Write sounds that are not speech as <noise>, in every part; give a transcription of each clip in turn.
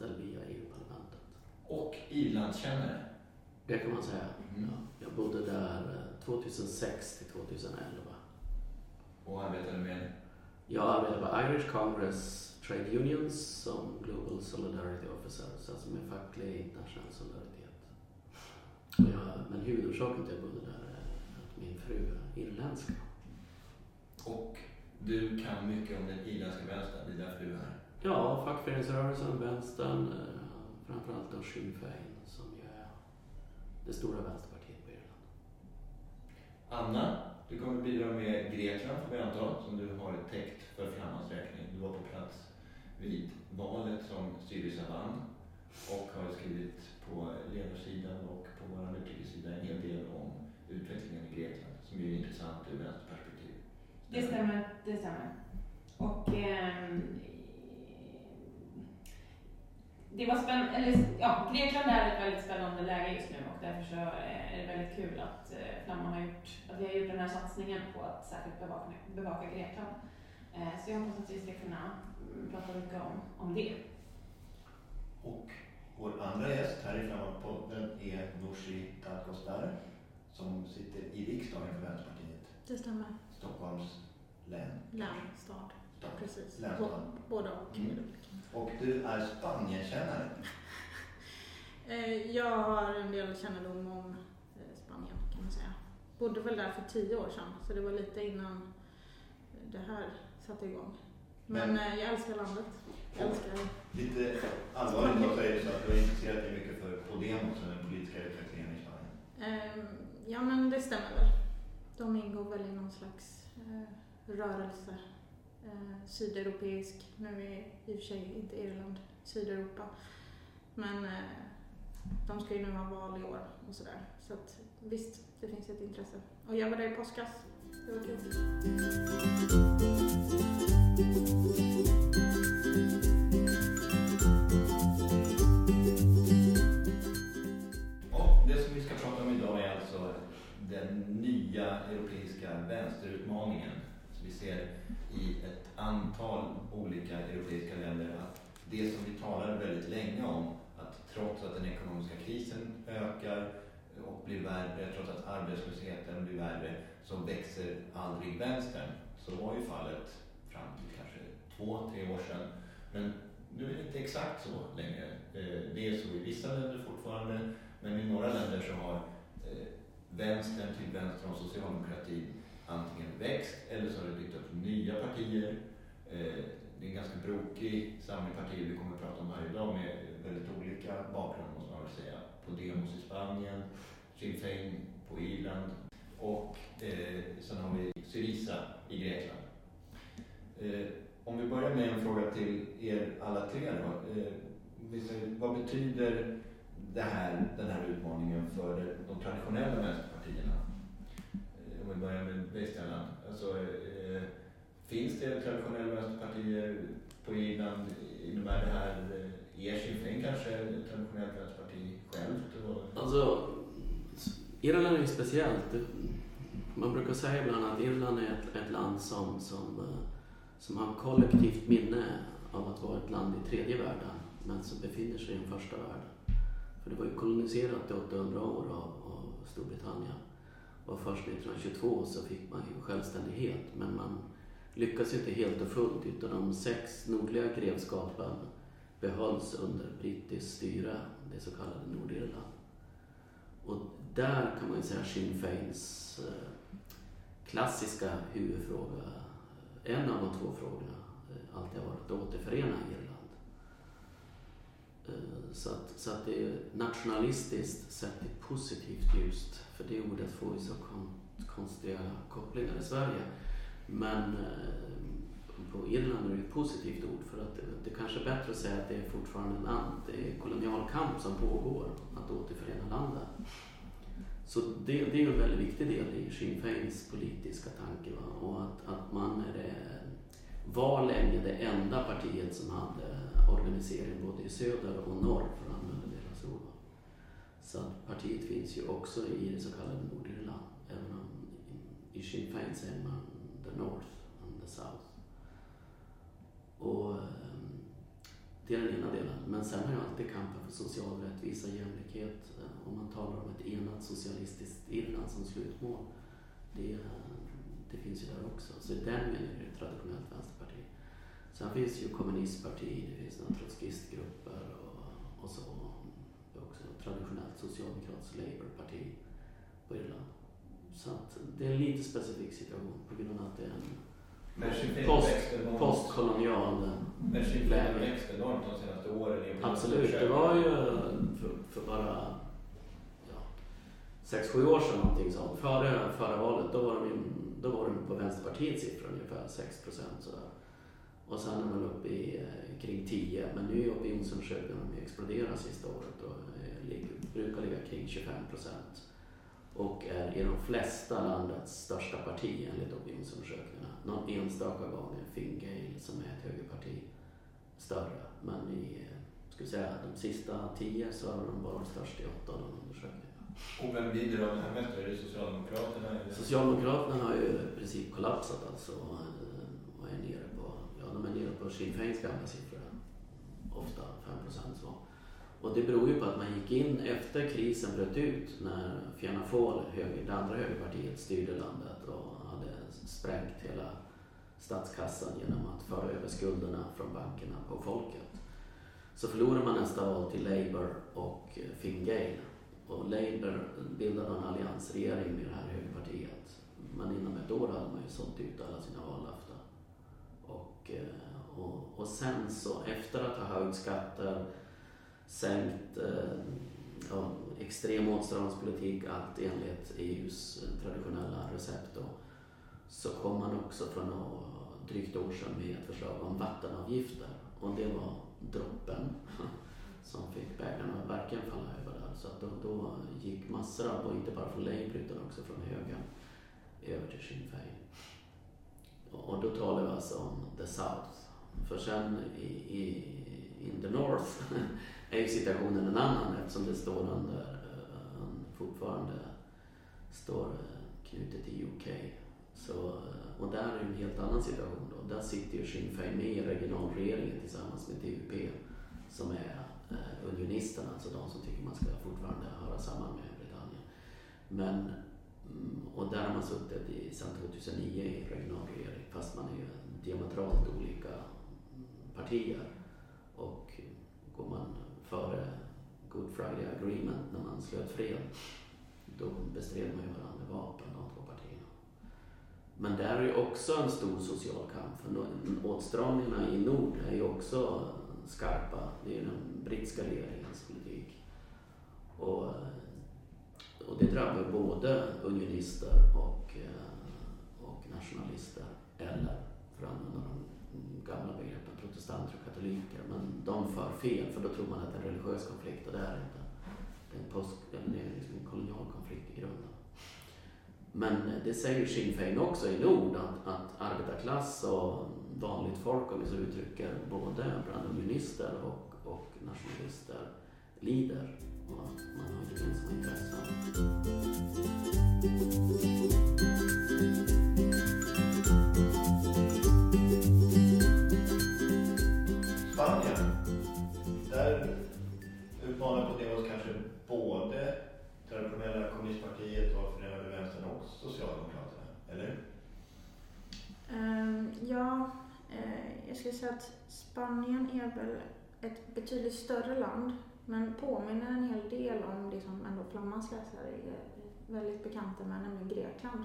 anställd via EU-parlamentet. Och Irlandskännare. Det kan man säga. Mm. Ja, jag bodde där 2006 till 2011. Och arbetade med Jag arbetade på Irish Congress Trade Unions som Global Solidarity Officer, så alltså med facklig internationell solidaritet. Jag, men huvudorsaken till att jag bodde där är att min fru är irländska. Och du kan mycket om den irländska vänstern, det är därför du är här. Ja, fackföreningsrörelsen, vänstern, eh, framförallt då Sinn Féin som ju är det stora vänsterpartiet på Irland. Anna, du kommer bidra med Grekland får vi anta, som du har täckt för Flammans räkning. Du var på plats vid valet som Syriza vann och har skrivit på ledarsidan och på vår utrikessida en hel del om utvecklingen i Grekland, som är intressant ur vänsterperspektiv. Det stämmer, det stämmer. Och ehm, det var spännande, eller ja, Grekland är ett väldigt spännande läge just nu och därför så är det väldigt kul att eh, Flamman har gjort, att vi har gjort den här satsningen på att särskilt bevaka, bevaka Grekland. Eh, så jag hoppas att vi ska kunna prata mycket om, om det. Och vår andra gäst här i Flammanpodden är Nooshi Dadgostar som sitter i riksdagen för Vänsterpartiet, Det stämmer. Stockholms län. Län, stad. Precis. Länsstad. Bå- Båda och. Mm. Och du är Spanienkännare. <laughs> Eh, Jag har en del kännedom om eh, Spanien kan man säga. Bodde väl där för tio år sedan, så det var lite innan det här satte igång. Men, Men- eh, jag älskar landet. Jag älskar Lite allvarligt då det så att du har intresserat dig mycket för Podemos och den politiska utvecklingen i Spanien. Eh, Ja, men det stämmer väl. De ingår väl i någon slags rörelse. Eh, sydeuropeisk, nu är i och för sig inte Irland Sydeuropa. Men eh, de ska ju nu ha val i år och sådär. Så att visst, det finns ett intresse. Och jag var där i påskas. Det var kul. Och det som vi ska prata om idag är alltså den nya europeiska vänsterutmaningen. Så vi ser i ett antal olika europeiska länder att det som vi talade väldigt länge om, att trots att den ekonomiska krisen ökar och blir värre, trots att arbetslösheten blir värre, så växer aldrig vänstern. Så var ju fallet fram till kanske två, tre år sedan. Men nu är det inte exakt så längre. Eh, det är så i vissa länder fortfarande, men i några länder så har eh, vänstern till vänster om socialdemokratin antingen växt eller så har det byggt upp nya partier. Eh, det är en ganska brokig samling partier vi kommer att prata om varje dag med väldigt olika bakgrund måste man väl säga. Podemos i Spanien, Sinn Féin på Irland och eh, sen har vi Syriza i Grekland. Eh, om vi börjar med en fråga till er alla tre då. Eh, vad betyder det här, den här utmaningen för de traditionella vänsterpartierna? Om vi börjar med dig Alltså, eh, finns det traditionella vänsterpartier på Irland? Innebär det här, eh, är Sinn kanske ett traditionellt vänsterparti självt? Och, Alltså, Irland är ju speciellt. Man brukar säga ibland att Irland är ett, ett land som, som, eh, som har kollektivt minne av att vara ett land i tredje världen, men som befinner sig i den första världen. För det var ju koloniserat i 800 år av, av Storbritannien. Och först 1922 så fick man ju självständighet, men man lyckas inte helt och fullt, utan de sex nordliga grevskapen behölls under brittiskt styre, det så kallade Nordirland. Och där kan man ju säga Sinn Feins eh, klassiska huvudfråga, en av de två frågorna, eh, alltid har varit att återförena Irland. Eh, så att, så att det är nationalistiskt sett i positivt ljust, för det ordet får ju så kon, konstiga kopplingar i Sverige. Men eh, på Irland är det ett positivt ord för att det, det kanske är bättre att säga att det är fortfarande en land, det är kolonialkamp som pågår, att återförena landet. Så det, det är ju en väldigt viktig del i Sinn Feins politiska tanke. Va? Och att, att man är det, var länge det enda partiet som hade organisering både i söder och norr, för att använda. Så att partiet finns ju också i det så kallade Nordirland, även om i Sinn Fein säger man the North and the South. Och ehm, det är den ena delen. Men sen har jag alltid kampen för social rättvisa och jämlikhet. Eh, om man talar om ett enat socialistiskt Irland som slutmål. Det, det finns ju där också. Så i den meningen är det ett traditionellt vänsterparti. Sen finns ju kommunistparti, det finns några trotskistgrupper och, och så. Det är också ett traditionellt socialdemokratiskt labourparti på Irland. Så att det är en lite specifik situation på grund av att det är en Men Post- postkolonial Men Sinn Féin läge. växte enormt de senaste åren. i Absolut, det var ju för, för bara sex, sju år sedan någonting sånt. Före förra valet, då var de, då var de på Vänsterpartiets siffror ungefär 6 procent. Och sen är man uppe i eh, kring 10, men nu är opinionsundersökningarna de exploderar sista året och eh, brukar ligga kring 25 procent. Och är i de flesta landets största parti enligt opinionsundersökningarna. Någon enstaka gång är Finn Gael som är ett högerparti större. Men i, ska vi säga, de sista tio så har de varit störst i åtta av de undersökningarna. Och vem av det här mest? Är det Socialdemokraterna? Eller? Socialdemokraterna har ju i princip kollapsat alltså och är nere på, ja de är nere på Sinn Feins gamla siffror. Ofta 5 procent så. Och det beror ju på att man gick in efter krisen bröt ut när Fianna Fáil, höger, det andra högerpartiet, styrde landet och hade sprängt hela statskassan genom att föra över skulderna från bankerna på folket. Så förlorade man nästa val till Labour och Finn Gael. Och Labour bildade en alliansregering med det här högerpartiet. Men inom ett år hade man ju sålt ut alla sina vallöften. Och, eh, och, och sen så efter att ha höjt skatter, sänkt eh, ja, extrem åtstramningspolitik, allt enligt EUs e eh, traditionella recept då, så kom man också för några drygt år sedan med ett förslag om vattenavgifter. Och det var droppen <laughs> som fick bägaren att verkligen falla över där. Så att då, då gick massor av, och inte bara från Labour utan också från högern, över till Sinn Féin. Och och då talar vi alltså om the South. För sen i, i in the North <laughs> är ju situationen en annan eftersom det står under, eh, fortfarande står eh, knutet till UK. Så, eh, och där är det en helt annan situation då. Där sitter ju Sinn Fein med i regionalregeringen tillsammans med DUP som är unionisterna, alltså de som tycker man ska fortfarande höra samman med Britannien. Men, mm, och där har man suttit i, sedan 2009 i regionalregering fast man är ju diametralt olika partier. Och går man före Good Friday Agreement när man slöt fred, då bestred man ju varandra med vapen, de två partierna. Men där är ju också en stor social kamp. För åtstramningarna i nord är ju också skarpa. Det är ju den brittiska regeringens politik. Och, och det drabbar både unionister och, eh, och nationalister. Eller, för att använda de gamla begreppen, protestanter och katoliker. Men de för fel, för då tror man att det är en religiös konflikt och det är det inte. Det är en, post, eller det är liksom en kolonial konflikt i grunden. Men eh, det säger Sinn Fein också i Nord, att, att arbetarklass och vanligt folk, om vi så uttrycker, både bland unionister och, och nationalister lider och att man har gemensamma intressen. Spanien är väl ett betydligt större land men påminner en hel del om det som ändå Flammans läsare är väldigt bekanta med, nämligen Grekland.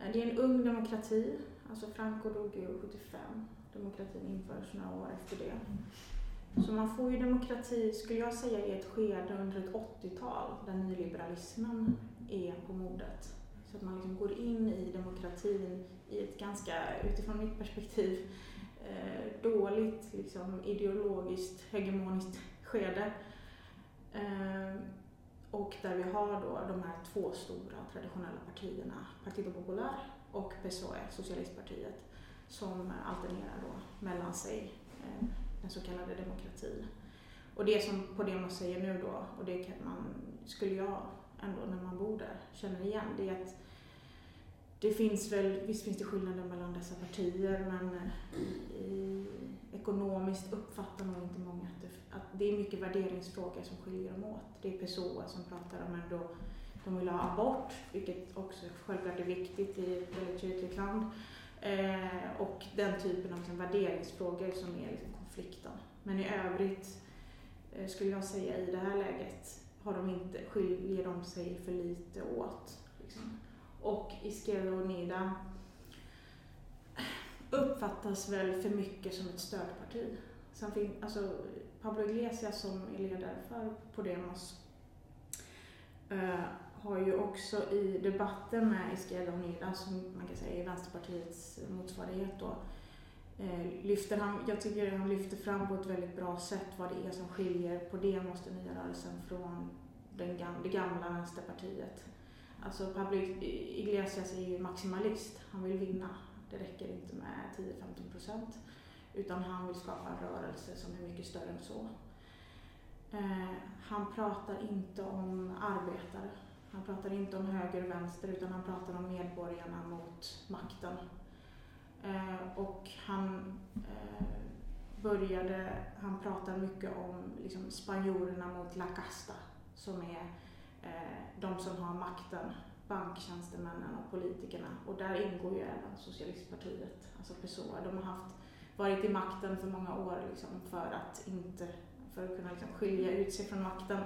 Eh, det är en ung demokrati, alltså Franco dog ju 75. Demokratin infördes några år efter det. Så man får ju demokrati, skulle jag säga, i ett skede under ett 80-tal där nyliberalismen är på modet. Så att man liksom går in i demokratin i ett ganska, utifrån mitt perspektiv, Eh, dåligt liksom, ideologiskt hegemoniskt skede. Eh, och där vi har då de här två stora traditionella partierna, Partido Popular och PSOE, Socialistpartiet, som alternerar då mellan sig eh, den så kallade demokratin. Och det som Podemos säger nu då, och det kan man, skulle jag ändå när man bor där känner igen, det är att det finns väl, visst finns det skillnader mellan dessa partier men eh, i, ekonomiskt uppfattar nog inte många att det, att det är mycket värderingsfrågor som skiljer dem åt. Det är personer som pratar om ändå, de vill ha abort, vilket också självklart är viktigt i ett väldigt kyrkligt land. Eh, och den typen av liksom, värderingsfrågor som är liksom, konflikten. Men i övrigt eh, skulle jag säga i det här läget har de inte, skiljer de sig för lite åt. Liksom. Och Izquierda Unida uppfattas väl för mycket som ett stödparti. Sen fin, alltså, Pablo Iglesias som är ledare för Podemos eh, har ju också i debatten med Izquierda Unida, som man kan säga är Vänsterpartiets motsvarighet då, eh, lyfter han, jag tycker han lyfter fram på ett väldigt bra sätt vad det är som skiljer Podemos, den nya rörelsen, från den gamla, det gamla Vänsterpartiet. Alltså Pablo Iglesias är ju maximalist, han vill vinna. Det räcker inte med 10-15 procent. Utan han vill skapa en rörelse som är mycket större än så. Eh, han pratar inte om arbetare. Han pratar inte om höger och vänster utan han pratar om medborgarna mot makten. Eh, och han eh, började, han pratar mycket om liksom, spanjorerna mot La Casta som är Eh, de som har makten, banktjänstemännen och politikerna. Och där ingår ju även Socialistpartiet, alltså PSOA. De har haft, varit i makten för många år liksom, för att inte för att kunna liksom skilja ut sig från makten.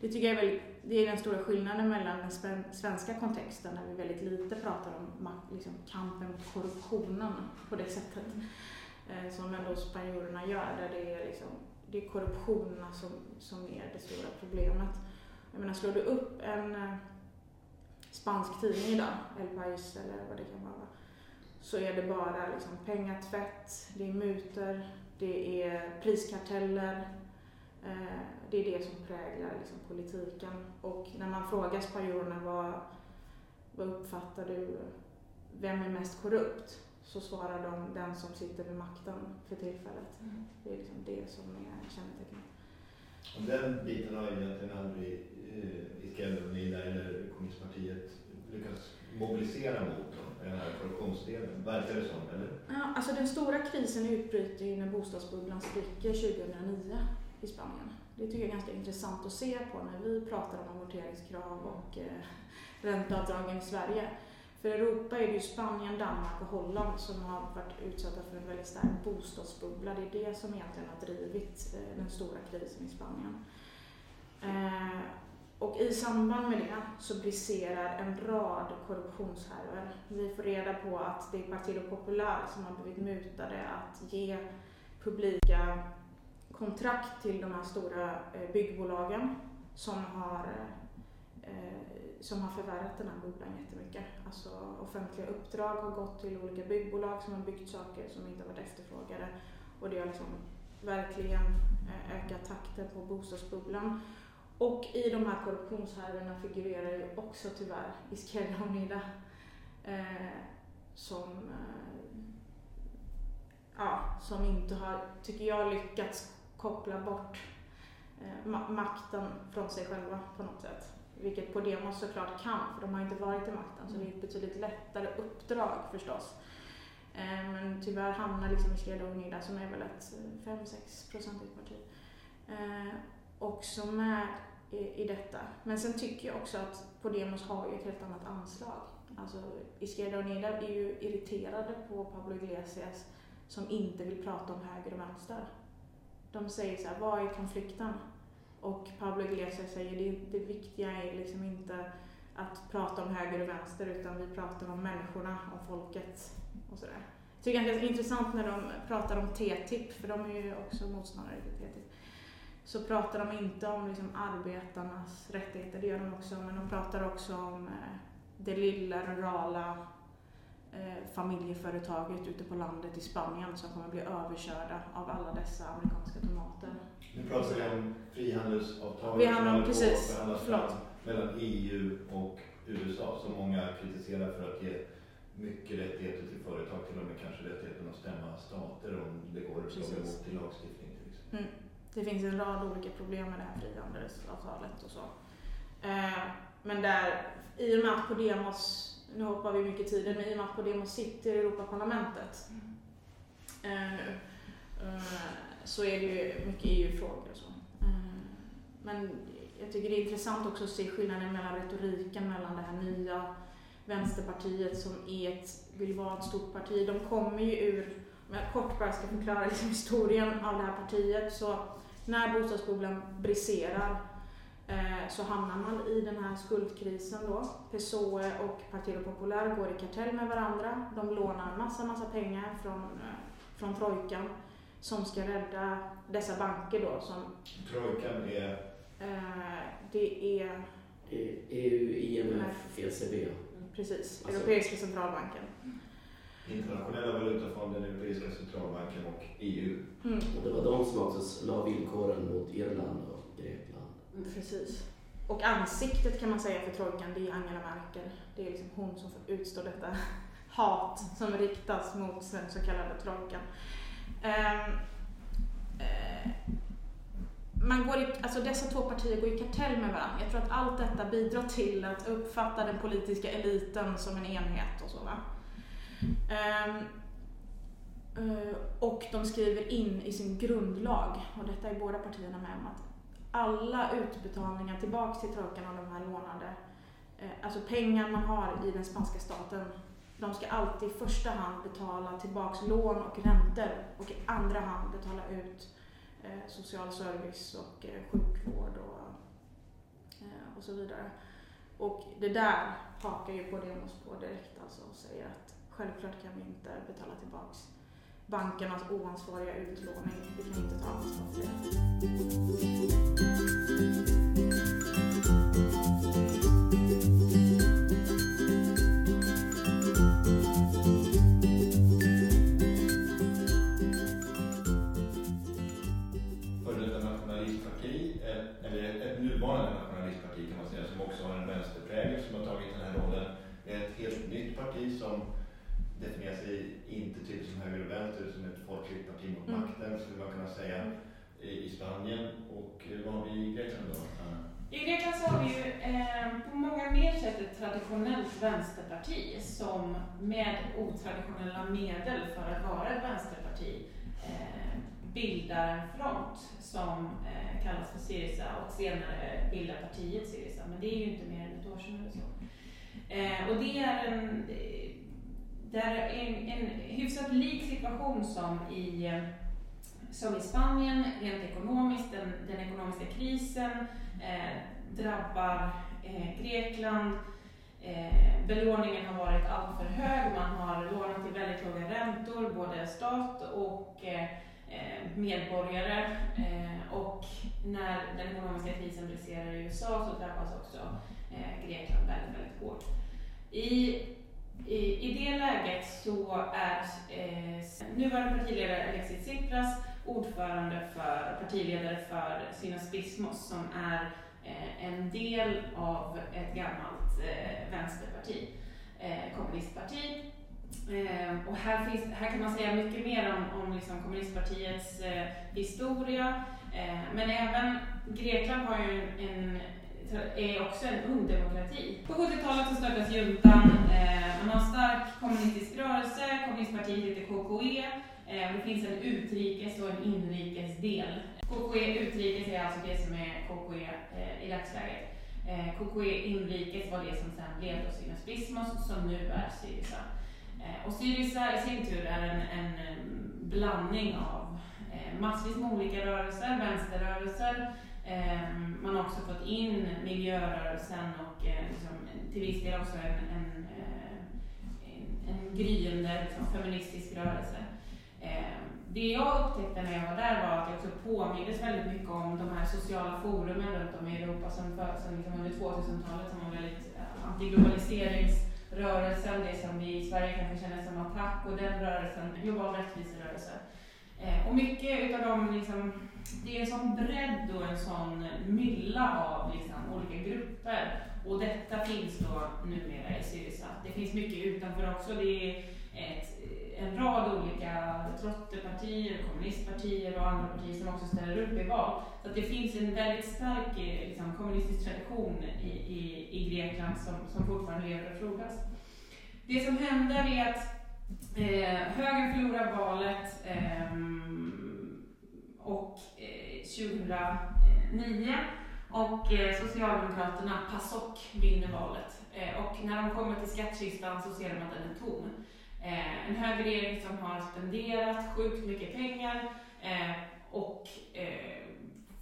Det tycker jag är, väldigt, det är den stora skillnaden mellan den svenska kontexten där vi väldigt lite pratar om liksom, kampen mot korruptionen på det sättet eh, som ändå spanjorerna gör, där det är, liksom, det är korruptionen som, som är det stora problemet. Jag menar, slår du upp en eh, spansk tidning idag, El País eller vad det kan vara, så är det bara liksom pengatvätt, det är mutor, det är priskarteller, eh, det är det som präglar liksom politiken. Och när man frågar spanjorerna vad, vad uppfattar du, vem är mest korrupt? Så svarar de den som sitter vid makten för tillfället. Mm. Det är liksom det som är kännetecknet. Den biten har egentligen aldrig eh, ni där eller kommunistpartiet lyckas mobilisera mot dem, den här korruptionsdelen. Verkar det som, eller? Ja, alltså den stora krisen utbryter ju när bostadsbubblan spricker 2009 i Spanien. Det tycker jag är ganska intressant att se på när vi pratar om amorteringskrav och eh, ränteavdragen i Sverige. För Europa är det ju Spanien, Danmark och Holland som har varit utsatta för en väldigt stark bostadsbubbla. Det är det som egentligen har drivit eh, den stora krisen i Spanien. Eh, och i samband med det så briserar en rad korruptionshärvor. Vi får reda på att det är Partido Popular som har blivit mutade att ge publika kontrakt till de här stora eh, byggbolagen som har, eh, som har förvärrat den här bubblan jättemycket. Alltså offentliga uppdrag har gått till olika byggbolag som har byggt saker som inte har varit efterfrågade och det har liksom verkligen eh, ökat takten på bostadsbubblan. Och i de här korruptionshärvorna figurerar ju också tyvärr Iskela Onida. eh, som, eh, ja, som inte har, tycker jag, lyckats koppla bort eh, ma makten från sig själva på något sätt. Vilket Podemos såklart kan, för de har inte varit i makten, så det är ett betydligt lättare uppdrag förstås. Eh, men tyvärr hamnar liksom Izquierda Onida, som är väl ett 5-6 procentigt parti, eh, också med i, i detta. Men sen tycker jag också att Podemos har ju ett helt annat anslag. Alltså Izquierda Unida är ju irriterade på Pablo Iglesias som inte vill prata om höger och vänster. De säger så här, vad är konflikten? Och Pablo Iglesias säger, det, det viktiga är liksom inte att prata om höger och vänster utan vi pratar om människorna, om folket och sådär. Jag tycker det är intressant när de pratar om TTIP, för de är ju också motståndare till TTIP så pratar de inte om liksom arbetarnas rättigheter, det gör de också, men de pratar också om eh, det lilla rurala eh, familjeföretaget ute på landet i Spanien som kommer bli överkörda av alla dessa amerikanska tomater. Nu pratar vi om frihandelsavtalet Vi som handlar- att precis, förhandlas mellan EU och USA som många kritiserar för att ge mycket rättigheter till företag, till och med kanske rättigheten att stämma stater om det går att slå emot i lagstiftning till exempel. Det finns en rad olika problem med det här frihandelsavtalet och så. Eh, men där, i och med att Podemos, nu hoppar vi mycket tiden, men i och med att Podemos sitter i Europaparlamentet eh, nu, eh, så är det ju mycket EU-frågor och så. Men jag tycker det är intressant också att se skillnaden mellan retoriken mellan det här nya Vänsterpartiet som är ett, vill vara ett stort parti. De kommer ju ur, om jag kort bara ska förklara liksom historien av det här partiet, så när bostadsbubblan briserar eh, så hamnar man i den här skuldkrisen då. PSOE och Partido Popular går i kartell med varandra. De lånar massa, massa pengar från, eh, från trojkan som ska rädda dessa banker då som Trojkan är, eh, det är EU, IMF, ECB. precis Alltså- Europeiska centralbanken. Internationella valutafonden, Europeiska centralbanken och EU. Mm. Och det var de som också la villkoren mot Irland och Grekland. Precis. Och ansiktet kan man säga för trojkan, det är Angela Merkel. Det är liksom hon som får utstå detta <laughs> hat som riktas mot den så kallade trojkan. Ehm, eh, man går i, alltså dessa två partier går i kartell med varandra. Jag tror att allt detta bidrar till att uppfatta den politiska eliten som en enhet och så. Va? Ehm, eh, och de skriver in i sin grundlag, och detta är båda partierna med om, att alla utbetalningar tillbaks till trojkan av de här lånade, eh, alltså pengar man har i den spanska staten, de ska alltid i första hand betala tillbaks lån och räntor och i andra hand betala ut eh, social service och sjukvård och, och så vidare. Och det där hakar ju på Podemos på direkt alltså och säger att självklart kan vi inte betala tillbaks bankernas oansvariga utlåning. Vi kan inte ta ansvar för det. Säga i, i Spanien. Och eh, vad har vi i Grekland då? I Grekland så har vi ju eh, på många mer sätt ett traditionellt vänsterparti som med otraditionella medel för att vara ett vänsterparti eh, bildar en front som eh, kallas för Syriza och senare bildar partiet Syriza. Men det är ju inte mer än ett år sedan eller så. Eh, och det är en, det är en, en hyfsat lik situation som i, eh, som i Spanien rent ekonomiskt. Den, den ekonomiska krisen eh, drabbar eh, Grekland. Eh, belåningen har varit alltför hög. Man har lånat till väldigt låga räntor, både stat och eh, eh medborgare. Eh, och när den ekonomiska krisen briserar i USA så drabbas också eh, Grekland väldigt, väldigt hårt. I, i, I det läget så är eh, nuvarande partiledare Alexis Tsipras ordförande för, partiledare för Synas Bismos som är eh, en del av ett gammalt eh, vänsterparti, eh, kommunistparti. Eh, och här, finns, här kan man säga mycket mer om, om liksom kommunistpartiets eh, historia. Eh, men även Grekland har ju en, en är också en ung demokrati. På 70-talet så störtades juntan. Eh, man har en stark kommunistisk rörelse. Kommunistpartiet heter KKE. Eh, det finns en utrikes och en inrikes del. KKE utrikes är alltså det som är KKE eh, i dagsläget. Eh, KKE inrikes var det som sen blev då Syriza Bismos som nu är Syriza. Och Syriza i sin tur är en, en blandning av massvis med olika rörelser, vänsterrörelser. Man har också fått in miljörörelsen och liksom, till viss del också en, en, en, en gryende liksom, feministisk rörelse. Eh, det jag upptäckte när jag var där var att jag också påmindes väldigt mycket om de här sociala forumen runt om i Europa som, för, som liksom under 2000-talet som var väldigt eh, antiglobaliseringsrörelsen, det som vi i Sverige kanske känner som attack och den rörelsen, global rättviserörelse. Eh, och mycket utav dem, liksom, det är en sån bredd och en sån mylla av liksom, olika grupper. Och detta finns då numera i Syriza. Det finns mycket utanför också. Det är ett, en rad olika trottepartier, kommunistpartier och andra partier som också ställer upp i val. Så att det finns en väldigt stark eh, liksom, kommunistisk tradition i, i, i Grekland som, som fortfarande lever och frodas. Det som händer är att eh, högern förlorar valet eh, och eh, 2009 och eh, Socialdemokraterna, PASOK, vinner valet. Eh, och när de kommer till skattkistan så ser de att den är tom. Eh, en högerregering som har spenderat sjukt mycket pengar eh, och eh,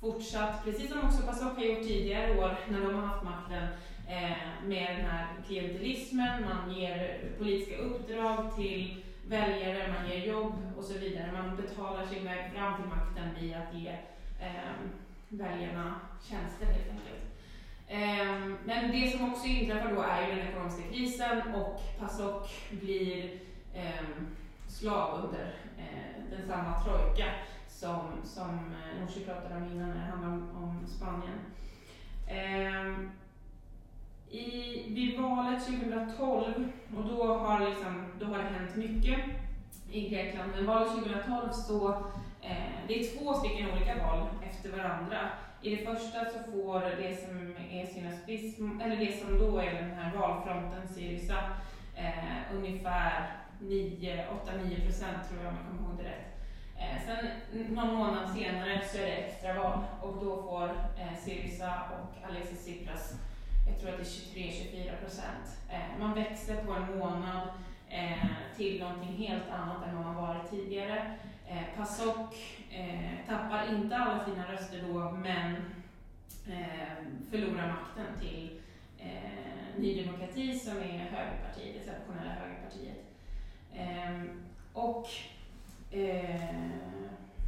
fortsatt, precis som också PASOK har gjort tidigare år när de har haft makten, eh, med den här klientelismen, man ger politiska uppdrag till väljare, man ger jobb och så vidare. Man betalar sin väg fram till makten via att ge eh, väljarna tjänster helt enkelt. Eh, men det som också inträffar då är ju den ekonomiska krisen och PASOK blir Ehm, slav under eh, den samma trojka som, som eh, Nooshi pratade om innan när det handlade om, om Spanien. Eh, i, vid valet 2012, och då har, liksom, då har det hänt mycket i Grekland, men valet 2012 så, eh, det är två stycken olika val efter varandra. I det första så får det som är synaspism, eller det som då är den här valfronten Syriza, eh, ungefär 8-9 procent tror jag om jag kommer ihåg det rätt. Eh, sen någon månad senare så är det extraval och då får eh, Syriza och Alexis Tsipras jag tror att det är 23-24 procent. Eh, man växer på en månad eh, till någonting helt annat än vad man varit tidigare. Eh, PASOK eh, tappar inte alla sina röster då, men eh, förlorar makten till eh, Ny Demokrati som är högerpartiet, det traditionella högerpartiet. Ehm, eh, och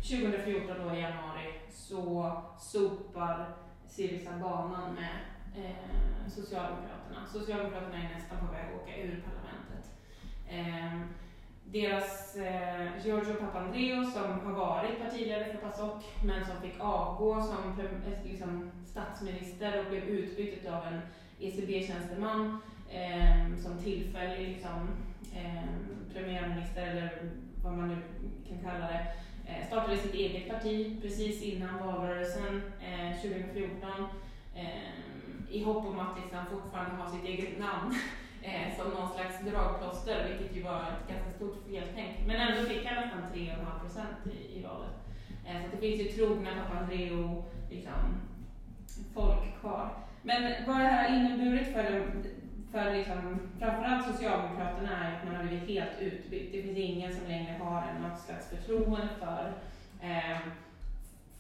2014 då i januari så sopar Syriza banan med eh, Socialdemokraterna. Socialdemokraterna är nästan på väg att åka ur parlamentet. Eh, deras eh, Giorgio Papandreou som har varit partiledare för PASOK men som fick avgå som eh, liksom, statsminister och blev utbytt av en ECB-tjänsteman eh, som tillfällig liksom, eh, premiärminister eller vad man nu kan kalla det eh, startade sitt eget parti precis innan valrörelsen eh, 2014 eh, i hopp om att liksom fortfarande ha sitt eget namn <laughs> eh, som någon slags dragplåster, vilket ju var ett ganska stort feltänk. Men ändå fick han nästan 3,5 procent i, i valet. Så det finns ju trogna Papandreou liksom, folk kvar. Men vad det här har inneburit för, för liksom, framförallt Socialdemokraterna är att man har blivit helt utbytt. Det finns ingen som längre har något slags förtroende för eh,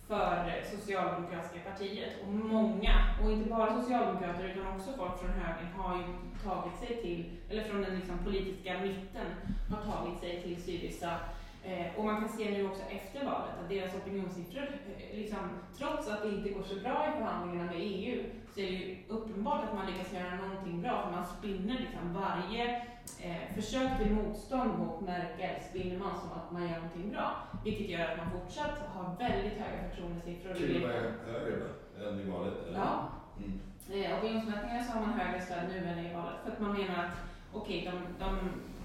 för Socialdemokratiska partiet. Och många, och inte bara socialdemokrater utan också folk från högern har ju tagit sig till, eller från den liksom politiska mitten, har tagit sig till Syriza. Eh, och man kan se nu också efter valet att deras opinionssiffror, eh, liksom, trots att det inte går så bra i förhandlingarna med EU, så är det ju uppenbart att man lyckas göra någonting bra, för man spinner liksom varje eh, försök till motstånd mot Merkel spinner man som att man gör någonting bra. Vilket gör att man fortsatt har väldigt höga förtroendesiffror. Till och med högre än i valet? Ja. Mm. Eh, opinionsmätningar så har man högre stöd nu än i valet. För att man menar att okej, okay, de, de,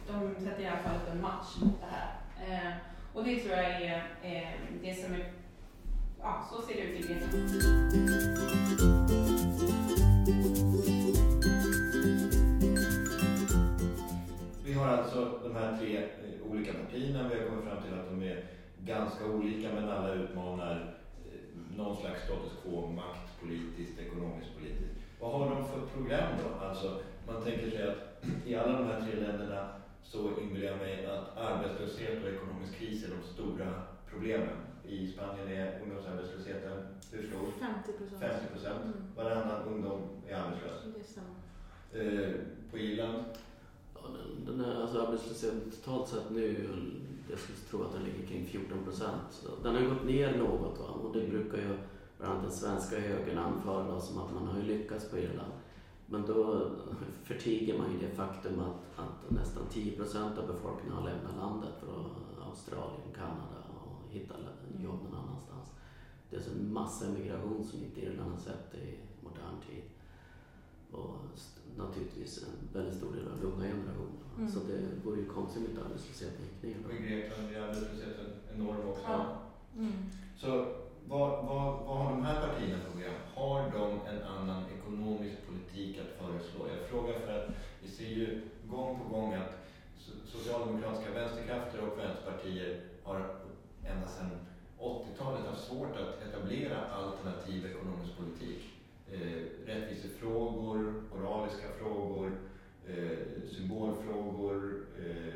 de sätter i alla fall upp en match mot det här. Eh, och det tror jag är eh, det som är, ja så ser det ut i Grekland. har alltså de här tre eh, olika partierna. Vi har kommit fram till att de är ganska olika men alla utmanar eh, någon slags status quo, maktpolitiskt, ekonomiskt, politiskt. Vad har de för program då? Alltså, man tänker sig att <clears throat> i alla de här tre länderna så inbillar jag mig att arbetslöshet och ekonomisk kris är de stora problemen. I Spanien är ungdomsarbetslösheten hur stor? 50 procent. 50 procent. Mm. Varannan ungdom är arbetslös. Det stämmer. Eh, på Irland? den, den här alltså arbetslösheten totalt sett nu jag skulle tro att den ligger kring 14 procent. Den har gått ner något va? och det brukar ju bland annat den svenska högern anföra som att man har lyckats på Irland. Men då <laughs> förtiger man ju det faktum att, att nästan 10 procent av befolkningen har lämnat landet för Australien, Kanada och hitta jobb någon annanstans. Det är alltså en massemigration som inte Irland har sett i modern tid. Och naturligtvis en väldigt stor del av den unga generationen. Mm. Så det vore ju konstigt om inte arbetslösheten gick ner. Och i Grekland är arbetslösheten enorm också. Ja. Mm. Så vad, vad, vad har de här partierna för program? Har de en annan ekonomisk politik att föreslå? Jag frågar för att vi ser ju gång på gång att socialdemokratiska vänsterkrafter och vänsterpartier har ända sedan 80-talet haft svårt att etablera alternativ ekonomisk politik eh, rättvisefrågor, moraliska frågor, eh, symbolfrågor, eh,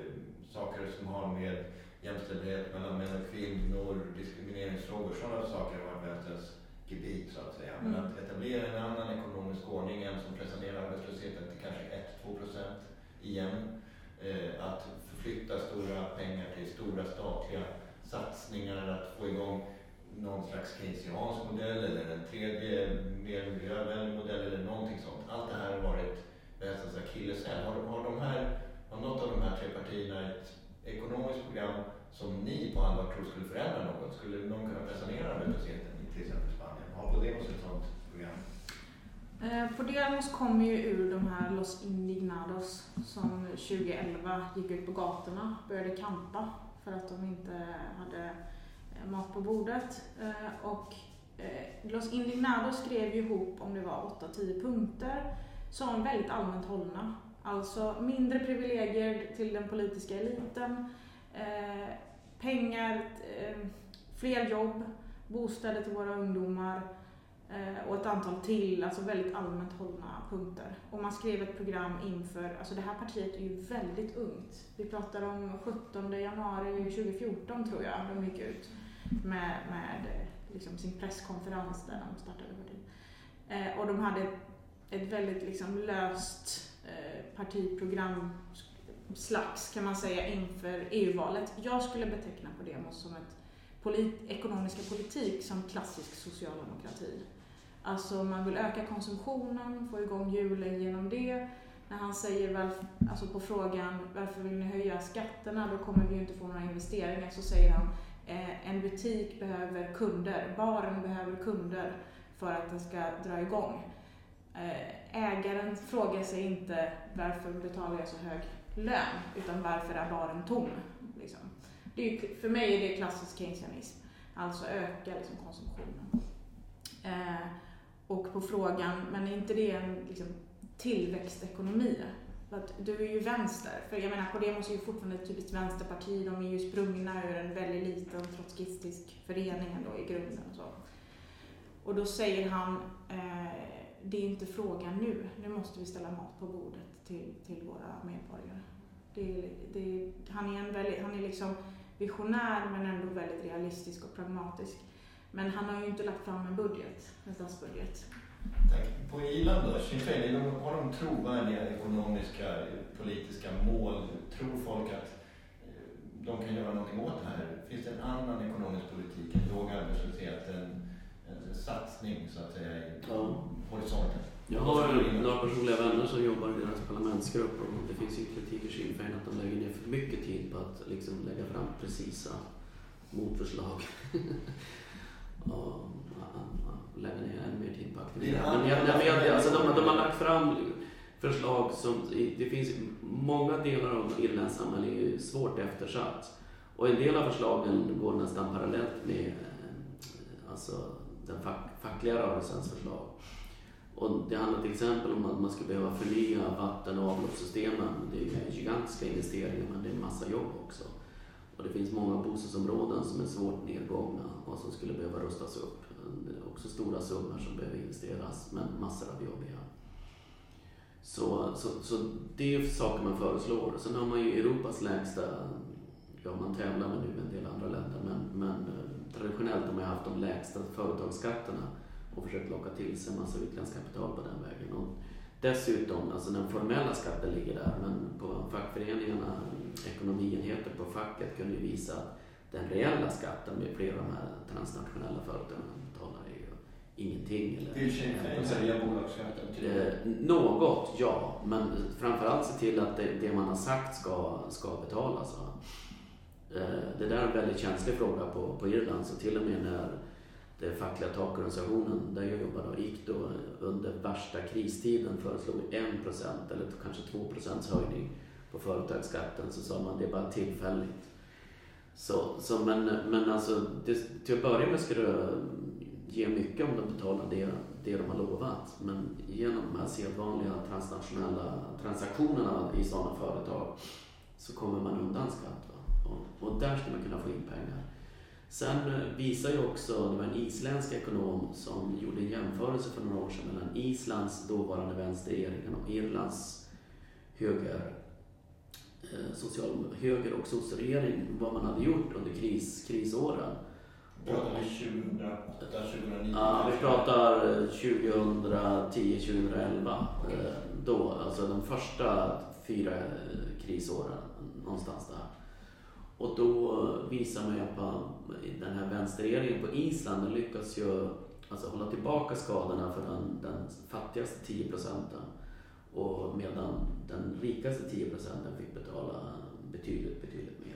saker som har med jämställdhet mellan män och kvinnor, diskrimineringsfrågor, sådana saker har varit vänsterns gebit så att säga. Men mm. att etablera en annan ekonomisk ordning, en som pressar ner arbetslösheten till kanske 1-2 procent igen. Eh, att förflytta stora pengar till stora statliga satsningar, att få igång någon slags keynesiansk modell eller en tredje mer miljövänlig modell eller någonting sånt. Allt det här har varit vänsterns akilleshäl. Har, har, de här, har något av de här tre partierna ett ekonomiskt program som ni på allvar tror skulle förändra något? Skulle någon kunna pressa ner arbetslösheten i till exempel Spanien? Har Podemos ett sådant program? Eh, Podemos kommer ju ur de här Los Indignados som 2011 gick ut på gatorna, började kampa för att de inte hade eh, mat på bordet. Eh, och eh, Los Indignados skrev ju ihop, om det var 8-10 punkter, som väldigt allmänt hållna. Alltså mindre privilegier till den politiska eliten, pengar, fler jobb, bostäder till våra ungdomar Eh, och ett antal till, alltså väldigt allmänt hållna punkter. Och man skrev ett program inför, alltså det här partiet är ju väldigt ungt. Vi pratar om 17 januari 2014 tror jag de gick ut med, med liksom sin presskonferens där de startade partiet. Eh, och de hade ett, ett väldigt liksom löst eh, partiprogram slags kan man säga inför EU-valet. Jag skulle beteckna på det som ett polit, ekonomiska politik som klassisk socialdemokrati. Alltså man vill öka konsumtionen, få igång hjulen genom det. När han säger väl, alltså på frågan varför vill ni höja skatterna, då kommer vi ju inte få några investeringar, så säger han Eh, en butik behöver kunder, baren behöver kunder för att den ska dra igång. Eh, ägaren frågar sig inte varför betalar jag så hög lön, utan varför är baren tom? Liksom. Det är, för mig är det klassisk keynesianism, alltså öka liksom, konsumtionen. Eh, och på frågan, men är inte det en liksom, tillväxtekonomi? att du är ju vänster. För jag menar, Podemos är ju fortfarande ett typiskt vänsterparti. De är ju sprungna ur en väldigt liten trotskistisk förening ändå i grunden. Och, så. och då säger han, eh, det är inte frågan nu. Nu måste vi ställa mat på bordet till, till våra medborgare. Det, det, han är, en väldigt, han är liksom visionär men ändå väldigt realistisk och pragmatisk. Men han har ju inte lagt fram en budget, en statsbudget. På Irland då, Sinn Féin, har de trovärdiga ekonomiska politiska mål? Tror folk att eh, de kan göra någonting åt det här? Finns det en annan ekonomisk politik, en låg arbetslöshet, en, en satsning så att säga i ja. horisonten? Jag har några personliga vänner som jobbar i deras parlamentsgrupp och det finns ju kritik i Sinn Féin att de lägger ner för mycket tid på att liksom lägga fram precisa motförslag. <laughs> och, lägga ner ännu mer tid på aktivitet. Men jag, jag, jag, alltså de, de har lagt fram förslag som, det finns många delar av irländskt samhälle är svårt eftersatt. Och en del av förslagen går nästan parallellt med eh, alltså, den fack, fackliga rörelsens förslag. Och det handlar till exempel om att man skulle behöva förnya vatten och avloppssystemen. Det är gigantiska investeringar men det är en massa jobb också. Och det finns många bostadsområden som är svårt nedgångna och som skulle behöva rustas upp Det är också stora summor som behöver investeras, men massor av jobb igen. Så, så, så det är saker man föreslår. Sen har man ju Europas lägsta, ja man tävlar med nu med en del andra länder, men, men eh, traditionellt har man haft de lägsta företagsskatterna och försökt locka till sig en massa utländskt kapital på den vägen. Och Dessutom, alltså den formella skatten ligger där, men på fackföreningarna, ekonomienheter på facket kunde ju visa att den reella skatten med flera av de här transnationella företagen betalar ju ingenting. Eller, Vill Sinn Féin höja bolagsskatten? Eh, något, ja. Men framförallt se till att det, det man har sagt ska, ska betalas. Va? Eh, det där är en väldigt känslig fråga på, på Irland. Så till och med när den fackliga takorganisationen där jag jobbade och gick då under värsta kristiden föreslog 1% eller kanske 2% höjning på företagsskatten så sa man det är bara tillfälligt. Så, så men, men alltså, det, till att börja med skulle det ge mycket om de betalar det, det de har lovat. Men genom de här sedvanliga transnationella transaktionerna i sådana företag så kommer man undan skatt. Va? Och, och där ska man kunna få in pengar. Sen eh, visar ju också, det var en isländsk ekonom som gjorde en jämförelse för några år sedan mellan Islands dåvarande vänsterregering och Irlands höger, eh, social, höger och sosseregering, vad man hade gjort under kris, krisåren. Pratar vi 2008, 2009? Ja, vi pratar 2010, 2011. Eh, då, alltså de första fyra krisåren, någonstans där. Och då visar man ju på den här vänsterregeringen på Island, lyckas ju alltså hålla tillbaka skadorna för den, den fattigaste 10 procenten. Och medan den rikaste 10 procenten fick betala betydligt, betydligt mer.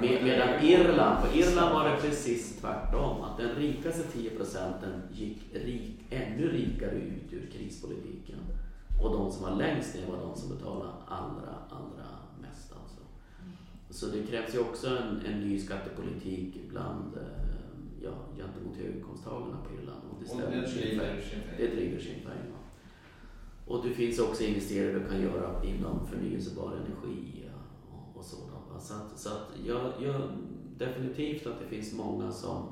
Med, medan Irland, på Irland var det precis tvärtom. Att den rikaste 10 procenten gick rik, ännu rikare ut ur krispolitiken. Och de som var längst ner var de som betalade allra, allra. Så det krävs ju också en, en ny skattepolitik bland, ja, gentemot höginkomsttagarna på Irland. Och det, och det driver Sinn Féin? Det driver Sinn Féin, ja. Och det finns också investeringar du kan göra inom förnyelsebar energi och, och sådant. Så att, så att jag, jag, definitivt att det finns många som,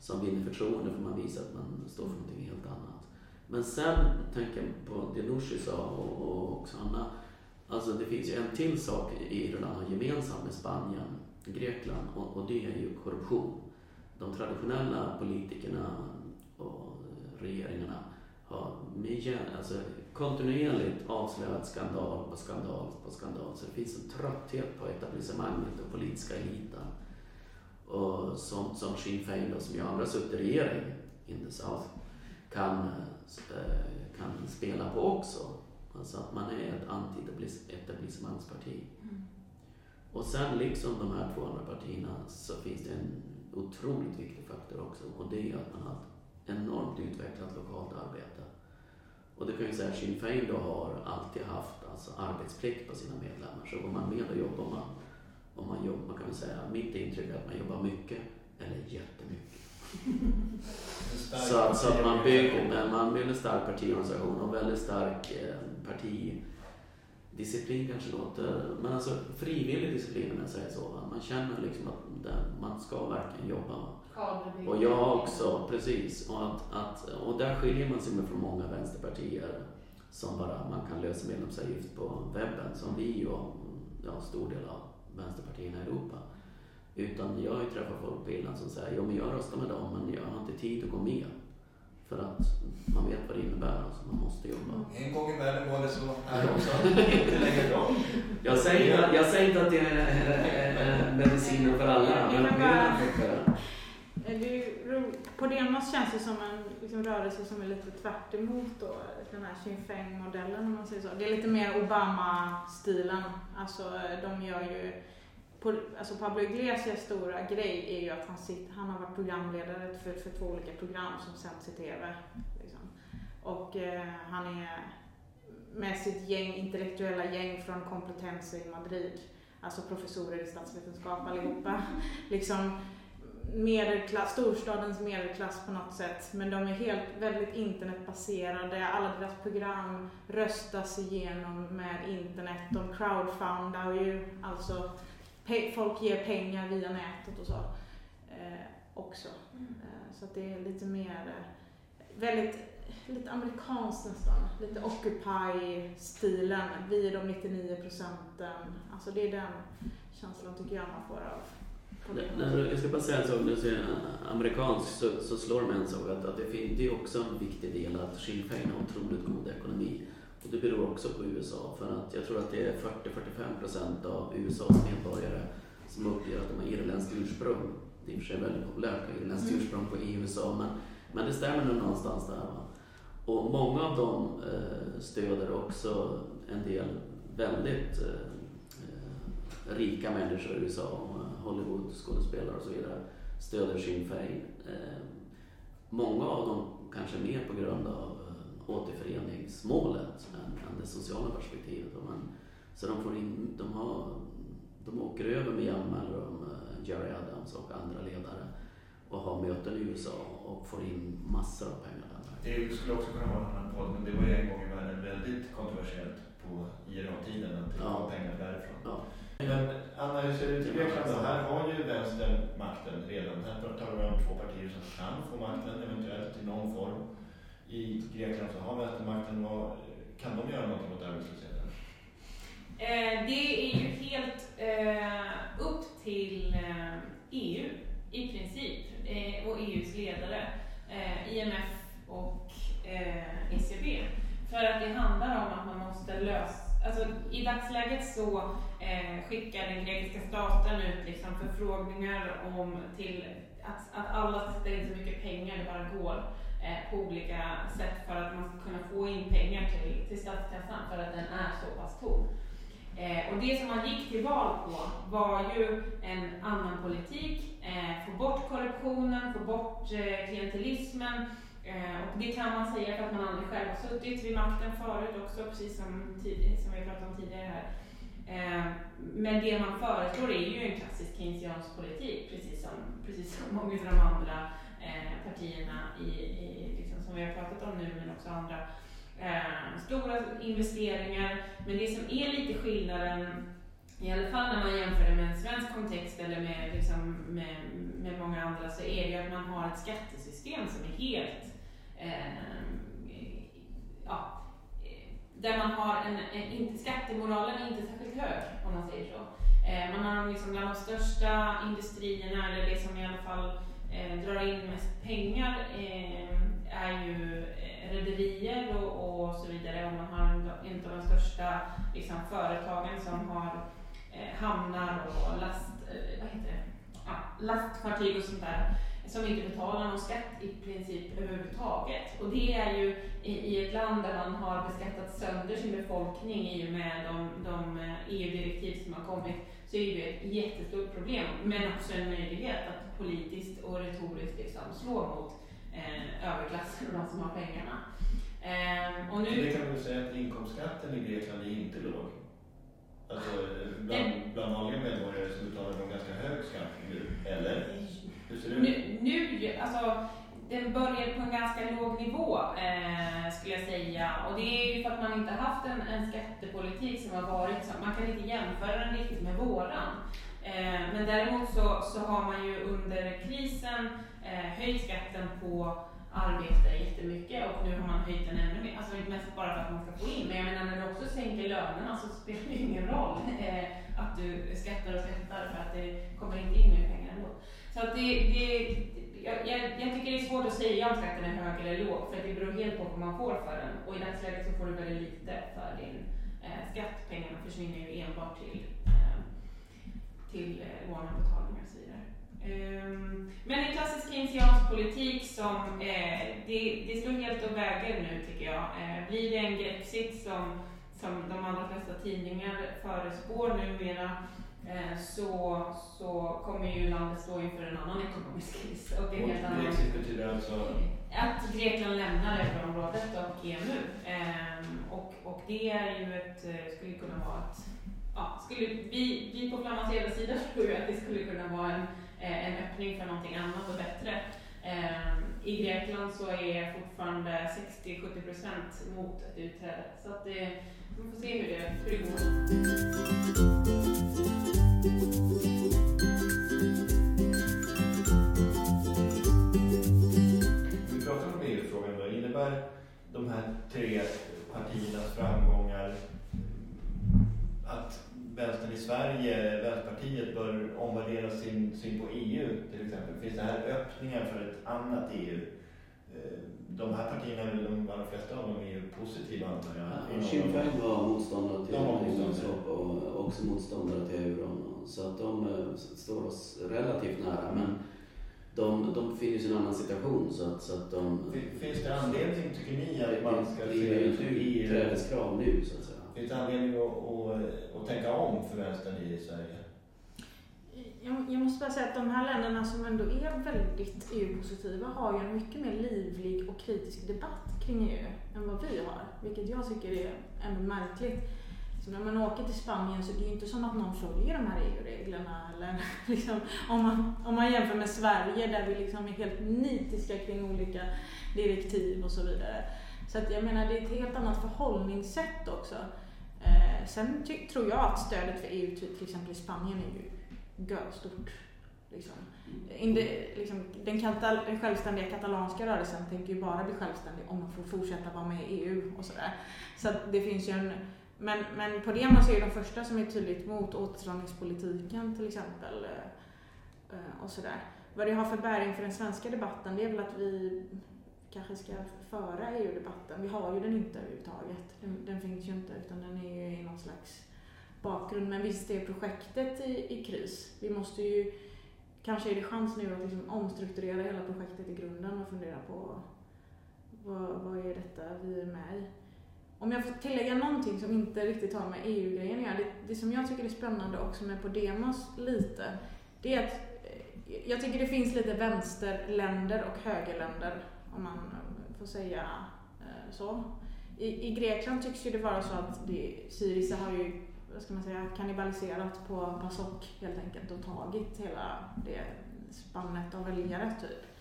som vinner förtroende för man visar att man står för någonting helt annat. Men sen tänker jag på det Nooshi sa och, och också Anna. Alltså det finns ju en till sak i har gemensamt med Spanien, Grekland och, och det är ju korruption. De traditionella politikerna och regeringarna har med, alltså, kontinuerligt avslöjat skandal på skandal på skandal. Så det finns en trötthet på etablissemanget och politiska eliten. Och som, som Sinn Fein då, som ju andra suttit i regering in the South, kan, eh, kan spela på också. Alltså att man är ett anti-etablissemangsparti. Mm. Och sen liksom de här två andra partierna så finns det en otroligt viktig faktor också och det är att man har ett enormt utvecklat lokalt arbete. Och det kan ju säga att Sinn Féin då har alltid haft alltså, arbetsplikt på sina medlemmar. Så går man med och jobbar man, och man, jobbar, man kan väl säga, mitt intryck är att man jobbar mycket eller jättemycket. Så, så att man bygger, man en stark partiorganisation och väldigt stark eh, partidisciplin kanske låter, men alltså frivillig disciplin om jag säger så. Va? Man känner liksom att det, man ska verkligen jobba. Och jag också, precis. Och, att, att, och där skiljer man sig med från många vänsterpartier som bara man kan lösa medlemsavgift på webben som vi och ja, stor del av vänsterpartierna i Europa. Utan jag har ju träffat folk på Irland som säger, ja men jag röstar med dem men jag har inte tid att gå med. För att man vet vad det innebär, alltså man måste jobba. En gång i världen var det så här också, inte längre då. Jag säger, jag säger inte att det är medicinen för alla, men det är på det ena känns det som en liksom, rörelse som är lite tvärt då, den här Sinn Féin-modellen om man säger så. Det är lite mer Obama-stilen. Alltså de gör ju alltså Pablo Iglesias stora grej är ju att han, sitter, han har varit programledare för, för två olika program som sänds i TV. Liksom. Och eh, han är med sitt gäng, intellektuella gäng från Complutense i Madrid, alltså professorer i statsvetenskap allihopa, <laughs> liksom medelklass, storstadens medelklass på något sätt. Men de är helt, väldigt internetbaserade. Alla deras program röstas igenom med internet. De crowdfundar ju, alltså folk ger pengar via nätet och så eh, också. Mm. Eh, så att det är lite mer, eh, väldigt, lite amerikanskt nästan. Lite Occupy-stilen. Vi är de 99 procenten. Alltså det är den känslan tycker jag man får av jag ska bara säga en sak, när du säger amerikansk så, så slår det mig en sak att, att det är också en viktig del att Sinn Féin har otroligt god ekonomi. Och det beror också på USA för att jag tror att det är 40-45 procent av USAs medborgare som uppger att de har irländskt ursprung. Det är i och för sig väldigt populärt med irländskt Mm. ursprung på USA men, men det stämmer nog någonstans där. Va? Och många av dem eh, stöder också en del väldigt eh, eh, rika människor i USA, eh, Hollywood-skådespelare och så vidare, stöder Sinn Fein. Eh, många av dem kanske mer på grund av återföreningsmålet än, än det sociala perspektivet. Men, så de, får in, de, har, de åker över med jämna mellanrum, eh, Jerry Adams och andra ledare och har möten i USA och får in massor av pengar vägen. Det skulle också kunna vara en annan podd, men det var ju en gång i världen väldigt kontroversiellt på IRA-tiden att det Ja. pengar därifrån. Ja. Men Anna, hur ser det ut i Grekland då? Här har ju vänstern makten redan. Här talar vi om två partier som kan få makten eventuellt i någon form. I Grekland så har vänstern makten. Vad- Kan de göra någonting åt arbetslösheten? Eh, det är ju helt eh, upp till eh, EU i princip eh, och EUs ledare, eh, IMF och eh, ECB. För att det handlar om att man måste lösa, alltså i dagsläget så eh, skickar den grekiska staten ut liksom förfrågningar om till att, att alla ska sätta in så mycket pengar det bara går eh, på olika sätt för att man ska kunna få in pengar till, till statskassan för att den är så pass tom. Eh, och det som man gick till val på var ju en annan politik, eh, få bort korruptionen, få bort eh, klientelismen. Eh, och det kan man säga för att man aldrig själv har suttit vid makten förut också, precis som, som vi pratade om tidigare här. Eh, men det man föreslår är ju en klassisk keynesiansk politik, precis som, precis som många av de andra eh, partierna i, i, liksom, som vi har pratat om nu, men också andra. Eh, stora investeringar, men det som är lite skillnaden, i alla fall när man jämför det med en svensk kontext eller med, liksom, med, med många andra, så är det ju att man har ett skattesystem som är helt eh, ja, eh, där man har en, en, inte, skattemoralen är inte särskilt hög om man säger så. Eh, man har liksom bland de största industrierna, eller det som i alla fall eh, Eh, drar in mest pengar, eh, är ju eh, rederier och, och så vidare. Och man har en, av de största liksom, företagen som har eh, hamnar och last, eh, vad heter det? Ja, lastfartyg och sånt där som inte betalar någon skatt i princip överhuvudtaget. Och det är ju i, ett land där man har beskattat sönder sin befolkning i och med de, de eh, e EU-direktiv som har kommit så är det ju ett jättestort problem, men också en möjlighet att politiskt och retoriskt liksom slå mot eh, överklassen och de som har pengarna. Eh, och nu, det kan man väl säga att inkomstskatten i Grekland är inte låg. Alltså bland, bland vanliga medborgare så betalar de ganska hög skatt nu, eller? Hur ser det ut? nu, nu, alltså, den började på en ganska låg nivå eh, skulle jag säga. Och det är ju för att man inte haft en, en skattepolitik som har varit så. Man kan inte jämföra den riktigt med våran. Eh, men däremot så, så har man ju under krisen eh, höjt skatten på arbete jättemycket och nu har man höjt den ännu mer. Alltså mest bara för att man ska få in. Men jag menar när du också sänker lönerna så spelar det ju ingen roll eh, att du skattar och skattar för att det kommer inte in mer pengar ändå. Så att det, det, jag, jag, jag tycker det är svårt att säga om skatten är hög eller låg för att det beror helt på vad man får för den. Och i dagsläget så får du väldigt lite för din eh, skatt. Pengarna försvinner ju enbart till, eh, till eh, lånebetalningar och så vidare. Ehm, men en klassisk keynesiansk politik som eh, det, det slår helt och väger nu tycker jag. Eh, blir det en Grexit som, som de allra flesta tidningar förespår numera eh, så, så kommer ju landet stå inför en annan ekonomisk kris. Och en helt annan... Brexit betyder alltså att Grekland lämnar euroområdet och EMU. Ehm, och, och det är ju ett, eh, skulle kunna vara ett, ja, skulle, vi, vi på Flammans ledarsida <laughs> tror ju att det skulle kunna vara en, eh, en öppning för någonting annat och bättre. Ehm, I Grekland så är fortfarande 60-70 procent mot ett utträde. Så att det, vi får se hur det, hur det går. Tre partiernas framgångar att vänstern i Sverige, Vänsterpartiet, bör omvärdera sin syn på EU till exempel? Finns det här öppningar för ett annat EU? Eh, De här partierna, de allra flesta av dem, är ju positiva antar jag. Féin var motståndare till medlemskap och också motståndare till euron. Så att de eh, står oss relativt nära. Men de, de befinner sig i en annan situation så att, så att de... Fin- Finns det anledning, tycker ni, att man ska är ut ju i... utträdeskrav nu så att säga. Finns det anledning att, att, att tänka om för vänstern i Sverige? Jag, jag måste bara säga att de här länderna som ändå är väldigt EU-positiva har ju en mycket mer livlig och kritisk debatt kring EU än vad vi har. Vilket jag tycker är ändå märkligt. Så när man åker till Spanien så är det ju inte som att någon följer de här EU-reglerna. Eller <laughs> liksom, om, man, om man jämför med Sverige där vi liksom är helt nitiska kring olika direktiv och så vidare. Så att jag menar, det är ett helt annat förhållningssätt också. Eh, sen ty- tror jag att stödet för EU till, exempel i Spanien är ju görstort. Liksom. Inde, liksom, den katal, den självständiga katalanska rörelsen tänker ju bara bli självständig om man får fortsätta vara med i EU och sådär. Så att det finns ju en men, men Podemos är ju de första som är tydligt mot åtstramningspolitiken till exempel. eh, eh, Och sådär. Vad det har för bäring för den svenska debatten det är väl att vi kanske ska föra EU-debatten. Vi har ju den inte överhuvudtaget. Den, den finns ju inte utan den är ju i någon slags bakgrund. Men visst är projektet i, i kris. Vi måste ju, kanske är det chans nu att liksom omstrukturera hela projektet i grunden och fundera på vad, vad är detta vi är med i. Om jag får tillägga någonting som inte riktigt har med EU-grejen att göra. Det, det som jag tycker är spännande också med Podemos lite, det är att eh, jag tycker det finns lite vänsterländer och högerländer, om man eh, får säga eh, så. I, I Grekland tycks ju det vara så att det, Syriza har ju, vad ska man säga, kannibaliserat på PASOK helt enkelt och tagit hela det spannet av väljare typ.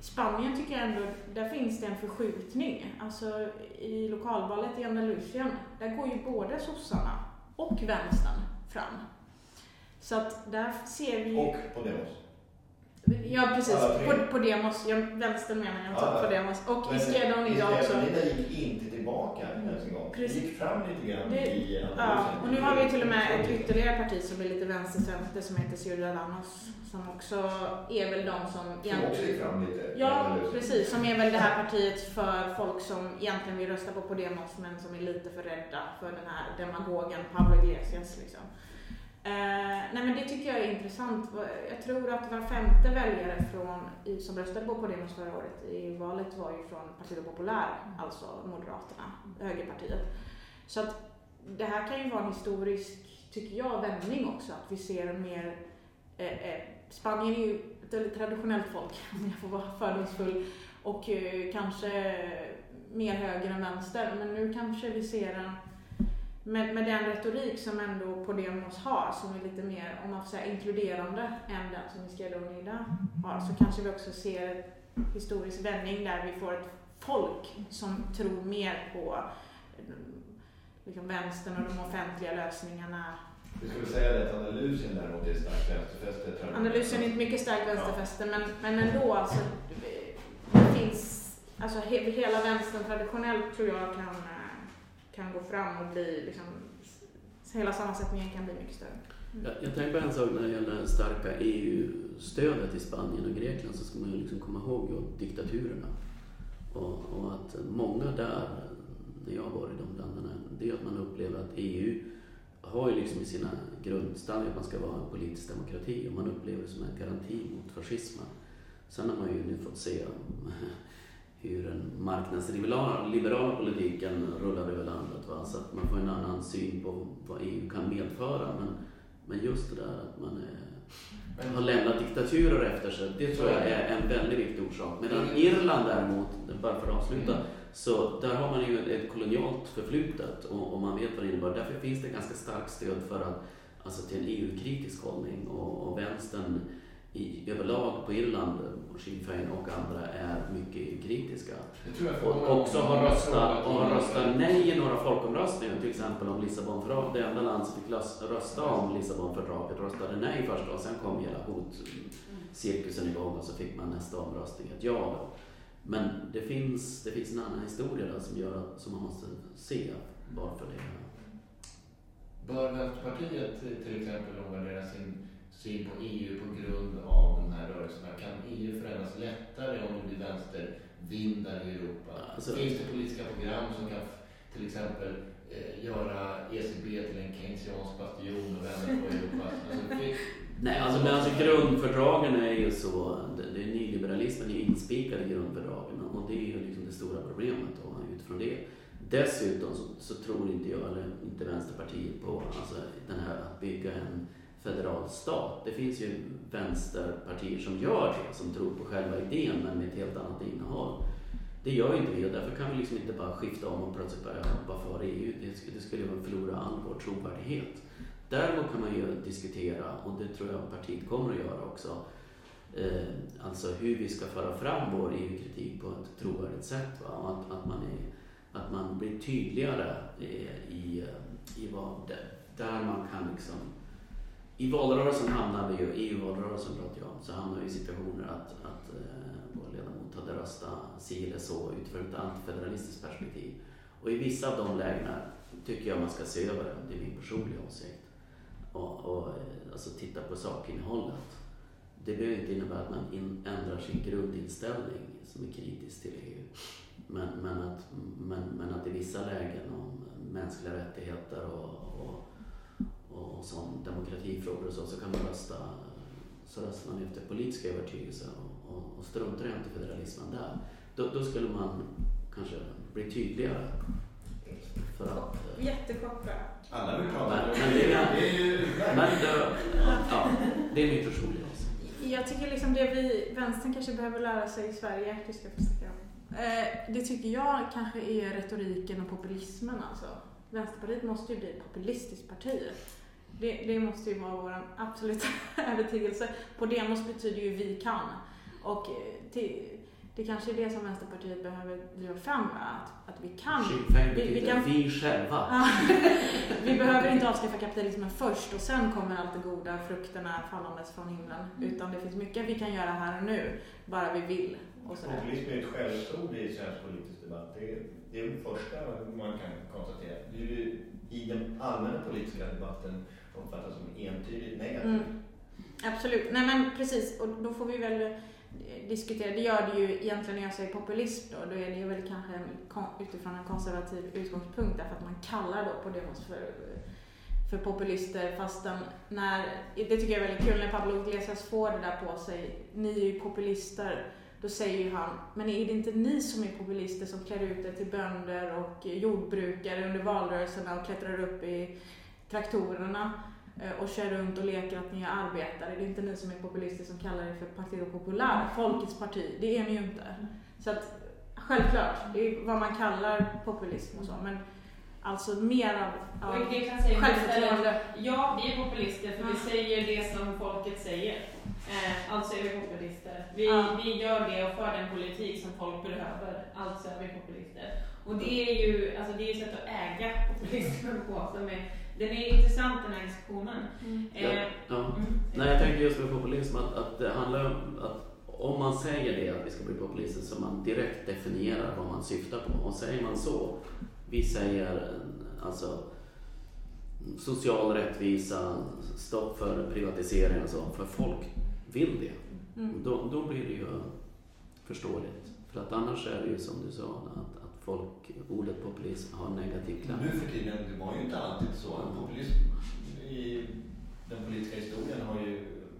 Spanien tycker jag ändå, där finns det en förskjutning. Alltså i lokalvalet i Andalusien, där går ju både sossarna och vänstern fram. Så att där ser vi ju... Och Podemos. Ja precis, på, på Demos, ja, vänstern menar jag, Ja, inte ja. på Demos. Och Izquierda Unida också. Izquierda Unida gick inte tillbaka en gång. Precis. gick fram lite grann Det- i Ja, och nu har vi till och med ett ytterligare parti som är lite vänstercenter som heter Ciudadanos. Som också är väl de som Som också gick fram lite. Ja, precis. Som är väl det här partiet för folk som egentligen vill rösta på Podemos men som är lite för rädda för den här demagogen Pablo Iglesias. Liksom. Eh, nej men det tycker jag är intressant. Jag tror att var femte väljare från, som röstade på Podemos förra året i valet var ju från Partido Popular, alltså Moderaterna, högerpartiet. Så att det här kan ju vara en historisk, tycker jag, vändning också. Att vi ser mer eh, eh, Spanien är ju ett väldigt traditionellt folk, <laughs> om jag får vara fördomsfull. Och eh, kanske mer höger än vänster. Men nu kanske vi ser en, med, med den retorik som ändå Podemos har, som är lite mer, om man får säga inkluderande, än den som Izquierda Unida har, så kanske vi också ser en historisk vändning där vi får ett folk som tror mer på liksom vänstern och de offentliga lösningarna Vi skulle säga det att Andalusien däremot är starkt vänsterfäste. Andalusien är ett mycket starkt vänsterfäste men, men ändå alltså. Det, finns, alltså he, hela vänstern traditionellt tror jag kan, kan gå fram och bli liksom, hela sammansättningen kan bli mycket större. Mm. Jag, jag tänker på en sak när det gäller det starka EU-stödet i Spanien och Grekland så ska man ju liksom komma ihåg diktaturerna. Och, och att många där, när jag har varit i de länderna, det är att man upplever att EU har ju liksom i sina grundstadgar att man ska vara en politisk demokrati och man upplever det som en garanti mot fascismen. Sen har man ju nu fått se <laughs> hur den marknadsliberala liberala politiken rullar över landet. Va? Så att man får en annan syn på vad EU kan medföra. Men, men just det där att man är, har lämnat diktaturer efter sig, det tror jag är en väldigt viktig orsak. Medan Irland däremot, bara för att avsluta, så där har man ju ett kolonialt förflutet och, och man vet vad det innebär. Därför finns det ganska starkt stöd för att, alltså till en EU-kritisk hållning och, och vänstern i, överlag på Irland, Sinn Féin och andra, är mycket jag Och också har röstat, och har röstat nej i några folkomröstningar, till exempel om Lissabonfördraget. Det enda land som fick rösta om Lissabonfördraget röstade nej först och sen kom hela hotcirkusen igång och så fick man nästa omröstning ett ja då. Men det finns, det finns en annan historia där som, gör, som man måste se varför det är. Bör Vänsterpartiet till exempel omvärdera sin syn på EU på grund av de här rörelserna? Kan EU förändras lättare om det blir vindar i Europa? Alltså- Finns det politiska program som kan till exempel eh, göra ECB till en keynesiansk bastion och vända på Europa? Alltså, <laughs> Nej, alltså, men alltså grundfördragen är ju så, det, det är nyliberalismen är ju inspikad i grundfördragen och det är ju liksom det stora problemet då, utifrån det. Dessutom så, så tror inte jag, eller inte Vänsterpartiet, på alltså, den här att bygga en federal stat. Det finns ju vänsterpartier som gör det, som tror på själva idén men med ett helt annat innehåll. Det gör ju inte vi och därför kan vi liksom inte bara skifta om och plötsligt börja hoppa för EU. Det, det skulle ju förlora all vår trovärdighet. Däremot kan man ju diskutera, och det tror jag partiet kommer att göra också, eh, alltså hur vi ska föra fram vår EU-kritik på ett trovärdigt sätt. Va? Och att, att, man är, att man blir tydligare eh, i, eh, i vad, det- där man kan liksom i valrörelsen hamnar vi ju, EU-valrörelsen pratar jag om, så hamnar vi i situationer att, att eh, vår ledamot hade röstat si eller så utifrån ett antifederalistiskt perspektiv. Och i vissa av de lägena tycker jag man ska se över det, det är min personliga åsikt. Och, och eh, alltså titta på sakinnehållet. Det behöver inte innebära att man in, ändrar sin grundinställning som är kritisk till EU. Men, men, att, men, men att i vissa lägen om mänskliga rättigheter och, och, och som demokratifrågor och så, så kan man rösta så röstar man efter politisk övertygelse och, och, och struntar i antifederalismen där. Då, då skulle man kanske bli tydligare. För att, eh, Jättekort bara. Alla vill prata Men- om men det är- det är ju men det, ja, det är min personliga åsikt. Jag tycker liksom det vi, vänstern kanske behöver lära sig i Sverige, det ska jag. Eh, det tycker jag kanske är retoriken och populismen alltså. Vänsterpartiet måste ju bli ett populistiskt parti. Det, det måste ju vara vår absoluta <laughs> övertygelse. På demos betyder ju vi kan. Och eh, till, det kanske är det som Vänsterpartiet behöver driva fram, att, att vi kan. Vi- vi kan- vi själva. <laughs> Vi behöver inte <laughs> avskaffa kapitalismen först och sen kommer allt det goda frukterna fallandes från himlen. Utan det finns mycket vi kan göra här och nu, bara vi vill. Populism är ett skällsord i svensk politisk debatt. Det är, det är det första man kan konstatera. Det är ju i den allmänna politiska debatten uppfattas som entydigt negativt. Mm. Absolut. Nej men precis, och då får vi väl eh, diskutera. Det gör det ju egentligen när jag säger populism då. Då är det ju väl kanske en utifrån en konservativ utgångspunkt därför att man kallar då på demos för, för populister fastän när, det tycker jag är väldigt kul när Pablo Iglesias får det där på sig. Ni är ju populister. Då säger ju han, men är det inte ni som är populister som klär ut er till bönder och jordbrukare under valrörelserna och klättrar upp i traktorerna eh, och kör runt och leker att ni är arbetare. Det är inte ni som är populister som kallar er för Partido Popular, folkets parti. Det är ni ju inte. Så att självklart, det är vad man kallar populism och så. Men alltså mer av, av säger man istället, självförtroende. ja vi är populister för vi Ja. säger det som folket säger. Eh, alltså är vi populister. Vi, Ja. vi gör det och för den politik som folk behöver. Alltså är vi populister. Och det är ju alltså det är ett sätt att äga populismen på. Som är, den är intressant den här diskussionen. Mm. Ja, Eh, ja. mm. Nej, jag tänker just med populism att, att det handlar om att om man säger det, att vi ska bli populister, så man direkt definierar vad man syftar på. Och säger man så, vi säger alltså social rättvisa, stopp för privatisering och så, för folk vill det. Mm. Då, då blir det ju förståeligt. För att annars är det ju som du sa, att folk, ordet populism har negativ klang. Nu för tiden, det var ju inte alltid så. Populism i den politiska historien har ju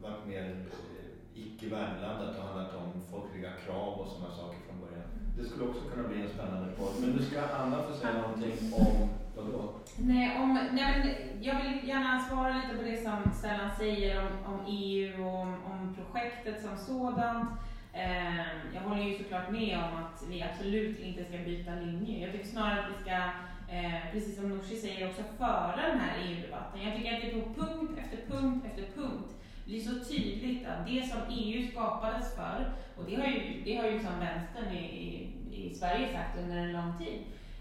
varit mer eh, icke värdeladdat och handlat om folkliga krav och sådana saker från början. Det skulle också kunna bli en spännande podd. Men nu ska Anna få säga någonting om, vadå? Nej, om, nej men jag vill gärna svara lite på det som Stellan säger om, om EU och om, om projektet som sådant. Ehm, jag håller ju såklart med om att vi absolut inte ska byta linje. Jag tycker snarare att vi ska, eh, precis som Nooshi säger, också föra den här EU-debatten. Jag tycker att det på punkt efter punkt efter punkt blir så tydligt att det som EU skapades för, och det har ju, det har ju liksom vänstern i, i, i Sverige sagt under en lång tid,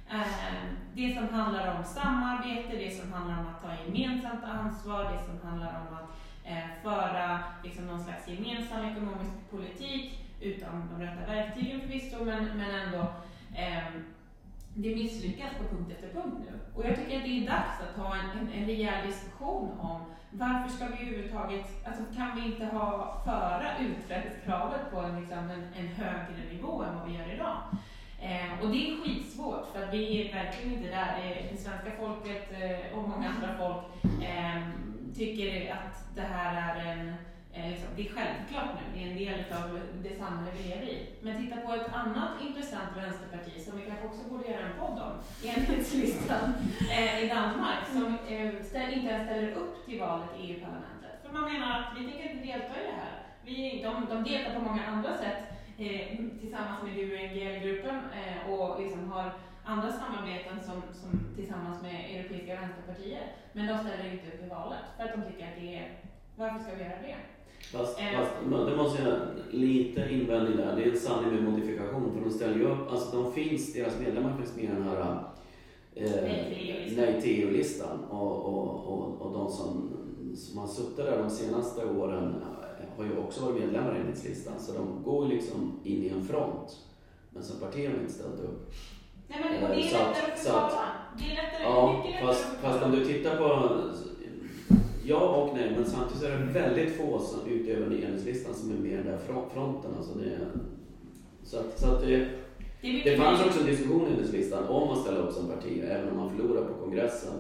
ehm, Det som handlar om samarbete, det som handlar om att ta gemensamt ansvar, det som handlar om att eh, föra liksom någon slags gemensam ekonomisk politik utan de rätta verktygen förvisso, men, men ändå. Eh, det misslyckas på punkt efter punkt nu. Och jag tycker att det är dags att ha en, en, en rejäl diskussion om varför ska vi överhuvudtaget, alltså kan vi inte ha föra utträdeskravet på en, liksom en, en högre nivå än vad vi gör idag? Eh, och det är skitsvårt för att vi är verkligen inte där. Det, svenska folket eh, och många andra folk eh, tycker att det här är en Eh, liksom, det är självklart nu, det är en del av det samhälle vi lever i. Men titta på ett annat intressant vänsterparti som vi kanske också borde göra en podd om, Enhetslistan <laughs> eh, i Danmark, som eh, inte ens ställer upp till valet i EU-parlamentet. För man menar att vi tänker inte delta i det här. Vi, de, de deltar på många andra sätt eh, tillsammans med UNGL-gruppen eh, och liksom har andra samarbeten som, som tillsammans med Europeiska vänsterpartier. Men de ställer inte upp i valet för att de tycker att det är, varför ska vi göra det? Fast, eh. fast det måste jag lite invändning där. Det är en sanning med modifikation. För de ställer ju upp, alltså de finns, deras medlemmar finns med i den här eh, Nej till EU-listan. Och, och, och, och de som, som har suttit där de senaste åren eh, har ju också varit medlemmar i enhetslistan. Så de går liksom in i en front. Men som parti har de inte ställt upp. Nej men och det är eh, lättare att försvara. Det är lättare, ja, mycket lättare fast, fast om du tittar på Ja och nej, men samtidigt är det väldigt få som utöver regeringslistan som är med i den där fronten. Alltså det, så att, så att det, det, det fanns också en diskussion i listan om att ställa upp som parti, även om man förlorade på kongressen.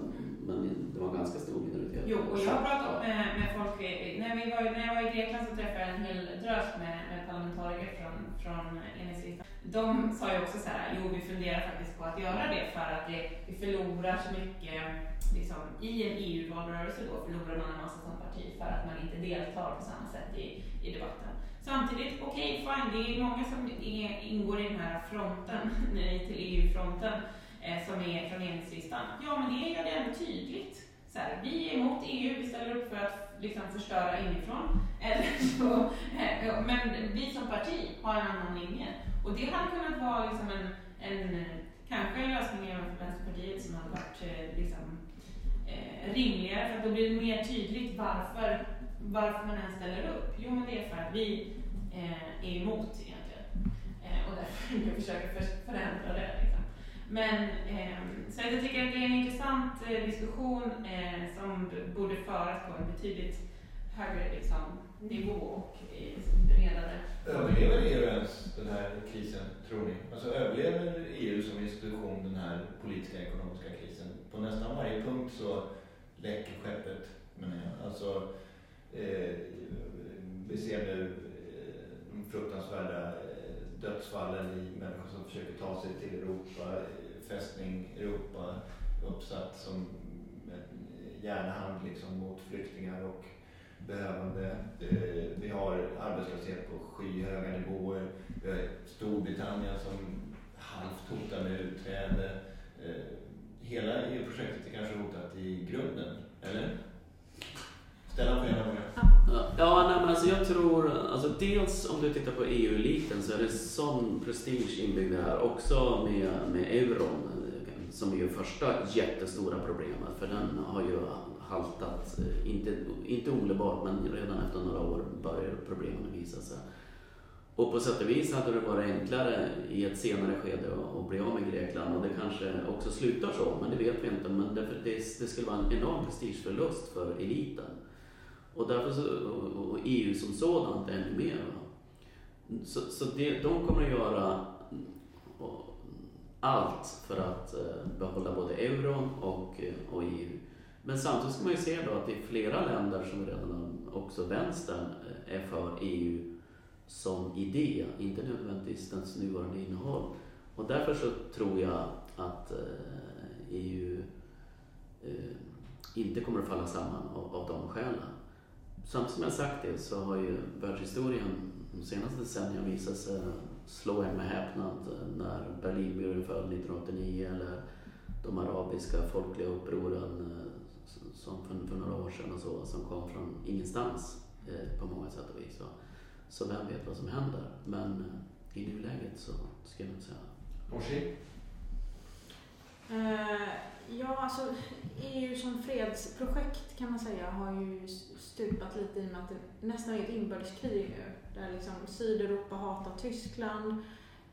Men det var en ganska stor minoritet. Jo, och jag har pratat med, med folk, när, vi var, när jag var i Grekland så träffade jag en hel drös med, med parlamentariker från, från enhetslistan. De sa ju också så här, jo vi funderar faktiskt på att göra det för att det, vi förlorar så mycket liksom, i en EU-valrörelse då förlorar man en massa som parti för att man inte deltar på samma sätt i, i debatten. Samtidigt, okej, okay, fine, det är många som är, ingår i den här fronten, <laughs> nej till EU-fronten, eh, som är från enhetslistan. Ja, men det gör det ändå tydligt. Så här, vi är emot EU, vi ställer upp för att liksom, förstöra inifrån. <laughs> Eller så, eh, men vi som parti har en annan linje. Och det hade kunnat vara liksom en, en eh, kanske en lösning även för Vänsterpartiet som hade varit eh, liksom, eh, rimligare för att då blir det mer tydligt varför, varför man ens ställer upp. Jo, men det är för att vi eh, är emot egentligen eh, och därför <laughs> vi försöker för, förändra det. Liksom. Men, eh, så jag tycker att det är en intressant eh, diskussion eh, som borde föras på en betydligt högre liksom, nivå och liksom bredare. Överlever EU ens den här krisen, tror ni? Alltså överlever EU som institution den här politiska ekonomiska krisen? På nästan varje punkt så läcker skeppet, menar jag. Alltså, eh, vi ser nu eh, de fruktansvärda eh, dödsfallen i människor som försöker ta sig till Europa, eh, fästning Europa uppsatt som en järnhand liksom mot flyktingar och behövande. Eh, vi har arbetslöshet på skyhöga nivåer. Vi har Storbritannien som halvt hotar med utträde. Eh, hela EU-projektet är kanske hotat i grunden, eller? Stellan får gärna börja. Ja, nej, men alltså jag tror, alltså dels om du tittar på EU-eliten så är det sån prestige inbyggd här. Också med, med euron eh, som är ju första jättestora problemet för den har ju haltat, eh, inte, inte omedelbart men redan efter några år börjar problemen visa sig. Och på sätt och vis hade det varit enklare i ett senare skede att bli av med Grekland och det kanske också slutar så, men det vet vi inte. Men det, det, det skulle vara en enorm prestigeförlust för eliten. Och därför så, och EU som sådant ännu mer. Så, så det, de kommer att göra allt för att eh, behålla både euron och, och EU. Men samtidigt ska man ju se då att det är flera länder som redan också vänstern eh, är för EU som idé, inte nödvändigtvis dess nuvarande innehåll. Och därför så tror jag att eh, EU eh, inte kommer att falla samman av, av de skälen. Samtidigt som jag sagt det så har ju världshistorien de senaste decennierna visat sig slå en med häpnad när Berlinmuren föll 1989 eller de arabiska folkliga upproren som för, för några år sedan och så, som kom från ingenstans eh, på många sätt och vis. Så, så vem vet vad som händer? Men eh, i nuläget så ska jag inte säga. Orsi? Uh, ja, alltså EU som fredsprojekt kan man säga har ju stupat lite i och med att det nästan är ett inbördeskrig nu. Där liksom Sydeuropa hatar Tyskland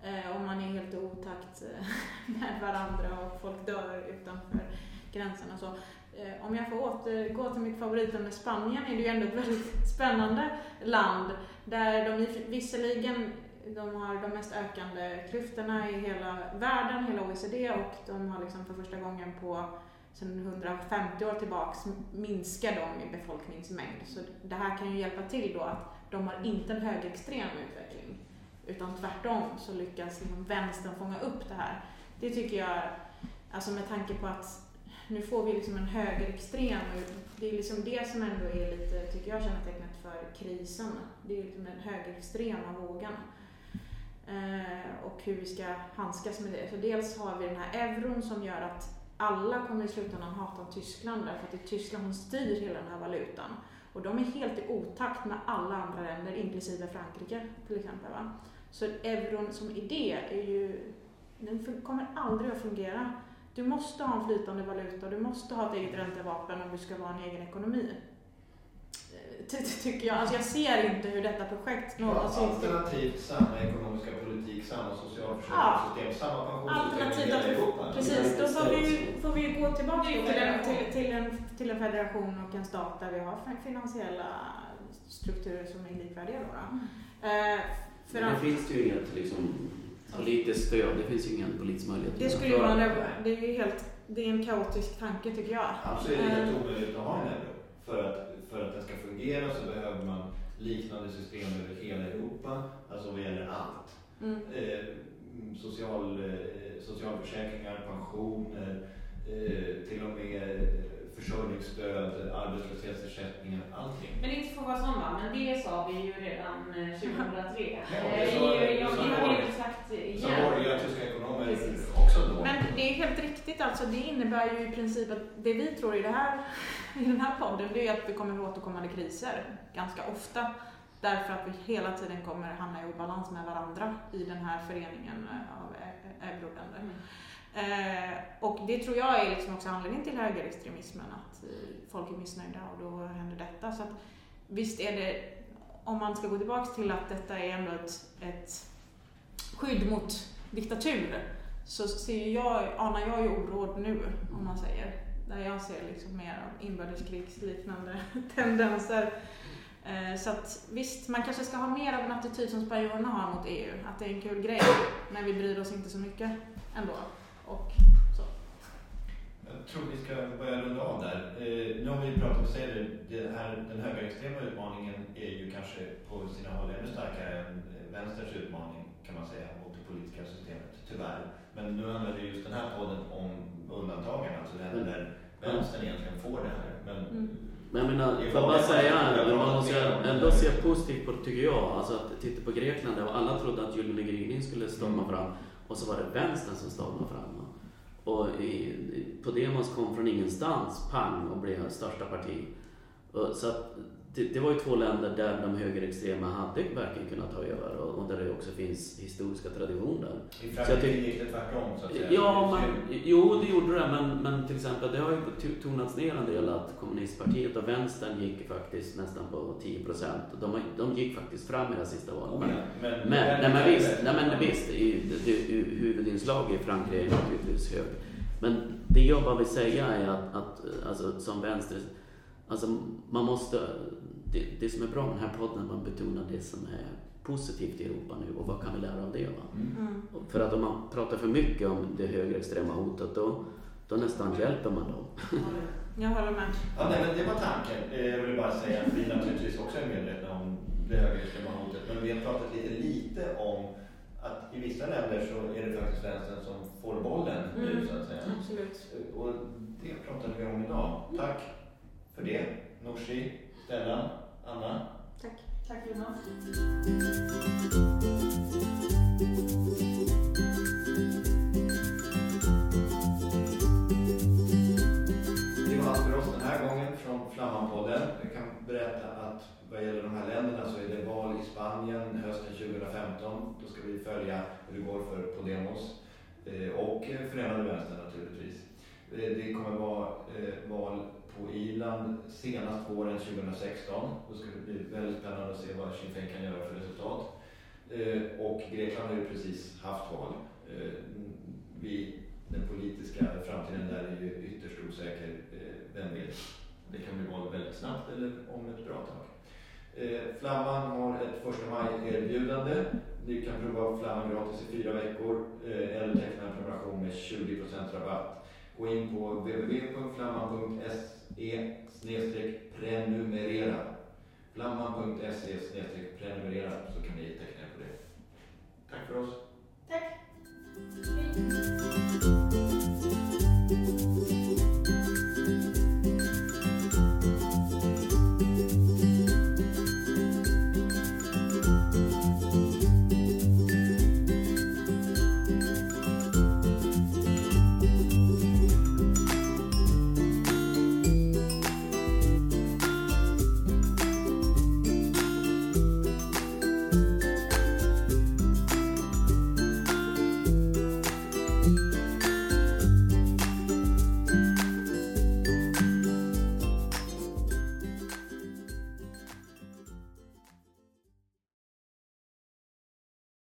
eh, och man är helt otakt eh, <laughs> med varandra och folk dör utanför gränserna. Så, Eh, om jag får återgå till mitt favoritämne Spanien är det ju ändå ett väldigt <laughs> spännande land där de visserligen de har de mest ökande klyftorna i hela världen, hela OECD och de har liksom för första gången på sedan 150 år tillbaks minskar de i befolkningsmängd. Så det här kan ju hjälpa till då att de har inte en högerextrem utveckling. Utan tvärtom så lyckas liksom vänstern fånga upp det här. Det tycker jag, alltså med tanke på att nu får vi liksom en högerextrem, det är liksom det som ändå är lite, tycker jag, kännetecknet för krisen. Det är liksom den högerextrema vågen. Eh, och hur vi ska handskas med det. Så dels har vi den här euron som gör att alla kommer i slutändan hata Tyskland därför att det är Tyskland som styr hela den här valutan. Och de är helt i otakt med alla andra länder, inklusive Frankrike till exempel. Va? Så euron som idé är ju, den kommer aldrig att fungera. Du måste ha en flytande valuta, du måste ha ett eget räntevapen om du ska vara en egen ekonomi. Eh, tycker jag. Alltså jag ser inte hur detta projekt någonsin... Alternativt samma ekonomiska politik, samma socialförsäkringssystem, ja. samma pensionssystem i Europa. Precis, då får vi, får vi gå tillbaka till en, till, till, en, till en federation och en stat där vi har finansiella strukturer som är likvärdiga. Då, då. Mm. Eh, för Men det finns ju inget liksom, politiskt stöd, det finns ju ingen politisk möjlighet. Det skulle ju vara, det är ju helt, det är en kaotisk tanke tycker jag. Absolut, det är helt eh. omöjligt att ha en euro. För att, för att den ska fungera så behöver man liknande system över hela Europa, alltså vad gäller allt. Mm. Eh, social, eh, socialförsäkringar, pensioner, eh, till och med försörjningsstöd, arbetslöshetsersättningar, allting. Men inte för att vara sån va, men det sa vi ju redan <laughs> 2003. Ja, det sa, eh, jag, har ju sagt igen. Som borgerliga tyska ekonomer också då. Men det är helt riktigt alltså, det innebär ju i princip att det vi tror i, det här, <laughs> i den här podden, det är att vi kommer att återkommande kriser ganska ofta. Därför att vi hela tiden kommer hamna i obalans med varandra i den här föreningen av euroländer. Mm. Eh, och det tror jag är liksom också anledningen till högerextremismen, att eh, folk är missnöjda och då händer detta. Så att, visst är det, om man ska gå tillbaka till att detta är ändå ett, ett skydd mot diktatur, så ser jag, anar jag ju oråd nu, om man säger. Där jag ser liksom mer av inbördeskrigsliknande <laughs> tendenser. Eh, så att visst, man kanske ska ha mer av en attityd som spanjorerna har mot EU, att det är en kul grej, men vi bryr oss inte så mycket ändå och så. Jag tror vi ska börja runda av där. Eh, nu har vi pratat, om det, det här, den högerextrema utmaningen är ju kanske på sina håll ännu starkare än vänsterns utmaning kan man säga mot det politiska systemet, tyvärr. Men nu handlar det just den här podden om undantagen, alltså det här mm. där vänstern egentligen får det här. Men, mm. Men jag menar, får jag bara säga, man måste ändå se positivt på det tycker jag. Alltså att titta på Grekland där alla trodde att Gyllene gryning skulle storma mm. fram och så var det vänstern som stormade fram. Och i, på Demos kom från ingenstans, pang, och blev största parti. Och, så att, det, det, var ju två länder där de högerextrema hade verkligen kunnat ta över och, och där det också finns historiska traditioner. I Frankrike gick det tvärtom så att säga? Ja, man, jo det gjorde det, men, men till exempel det har ju tonats ner en del att kommunistpartiet och vänstern gick faktiskt nästan på 10 procent. De, de gick faktiskt fram i det sista valet. Oh, ja. men, men, men, nej, men visst, nej, men visst i, det, det, huvudinslag i Frankrike är naturligtvis högt. Men det jag bara vill säga är att, att alltså, som vänster, alltså man måste det, det som är bra med den här podden, man betonar det som är positivt i Europa nu och vad kan vi lära av det? Va? Mm. För att om man pratar för mycket om det högerextrema hotet då, då nästan hjälper man dem. Jag håller med. Ja, nej, men det var tanken. Eh, jag vill bara säga att vi naturligtvis också är medvetna om det högerextrema hotet. Men vi har pratat lite, lite om att i vissa länder så är det faktiskt vänstern som får bollen mm. nu så att säga. Absolut. Och det pratade vi om idag. Tack för det, Nooshi, Stellan. Anna? Tack. Tack Jonas. Det var allt för oss den här gången från Flammanpodden. Jag kan berätta att vad gäller de här länderna så är det val i Spanien hösten 2015. Då ska vi följa hur det går för Podemos eh, och Förenade Vänstern naturligtvis. Eh, det kommer vara eh, val på Irland senast våren 2016. Då ska det bli väldigt spännande att se vad Sinn Féin kan göra för resultat. Eh, och Grekland har ju precis haft val. Eh, den politiska framtiden där osäker, eh, vem vet? Det kan bli val väldigt snabbt eller om ett bra tag. Flamman har ett första maj-erbjudande. Ni kan prova Flamman gratis i fyra veckor eller teckna en prenumeration med 20% rabatt. Gå in på www.flamman.se e prenumerera. Flamman.se prenumerera så kan ni teckna knä på det. Tack för oss. Tack.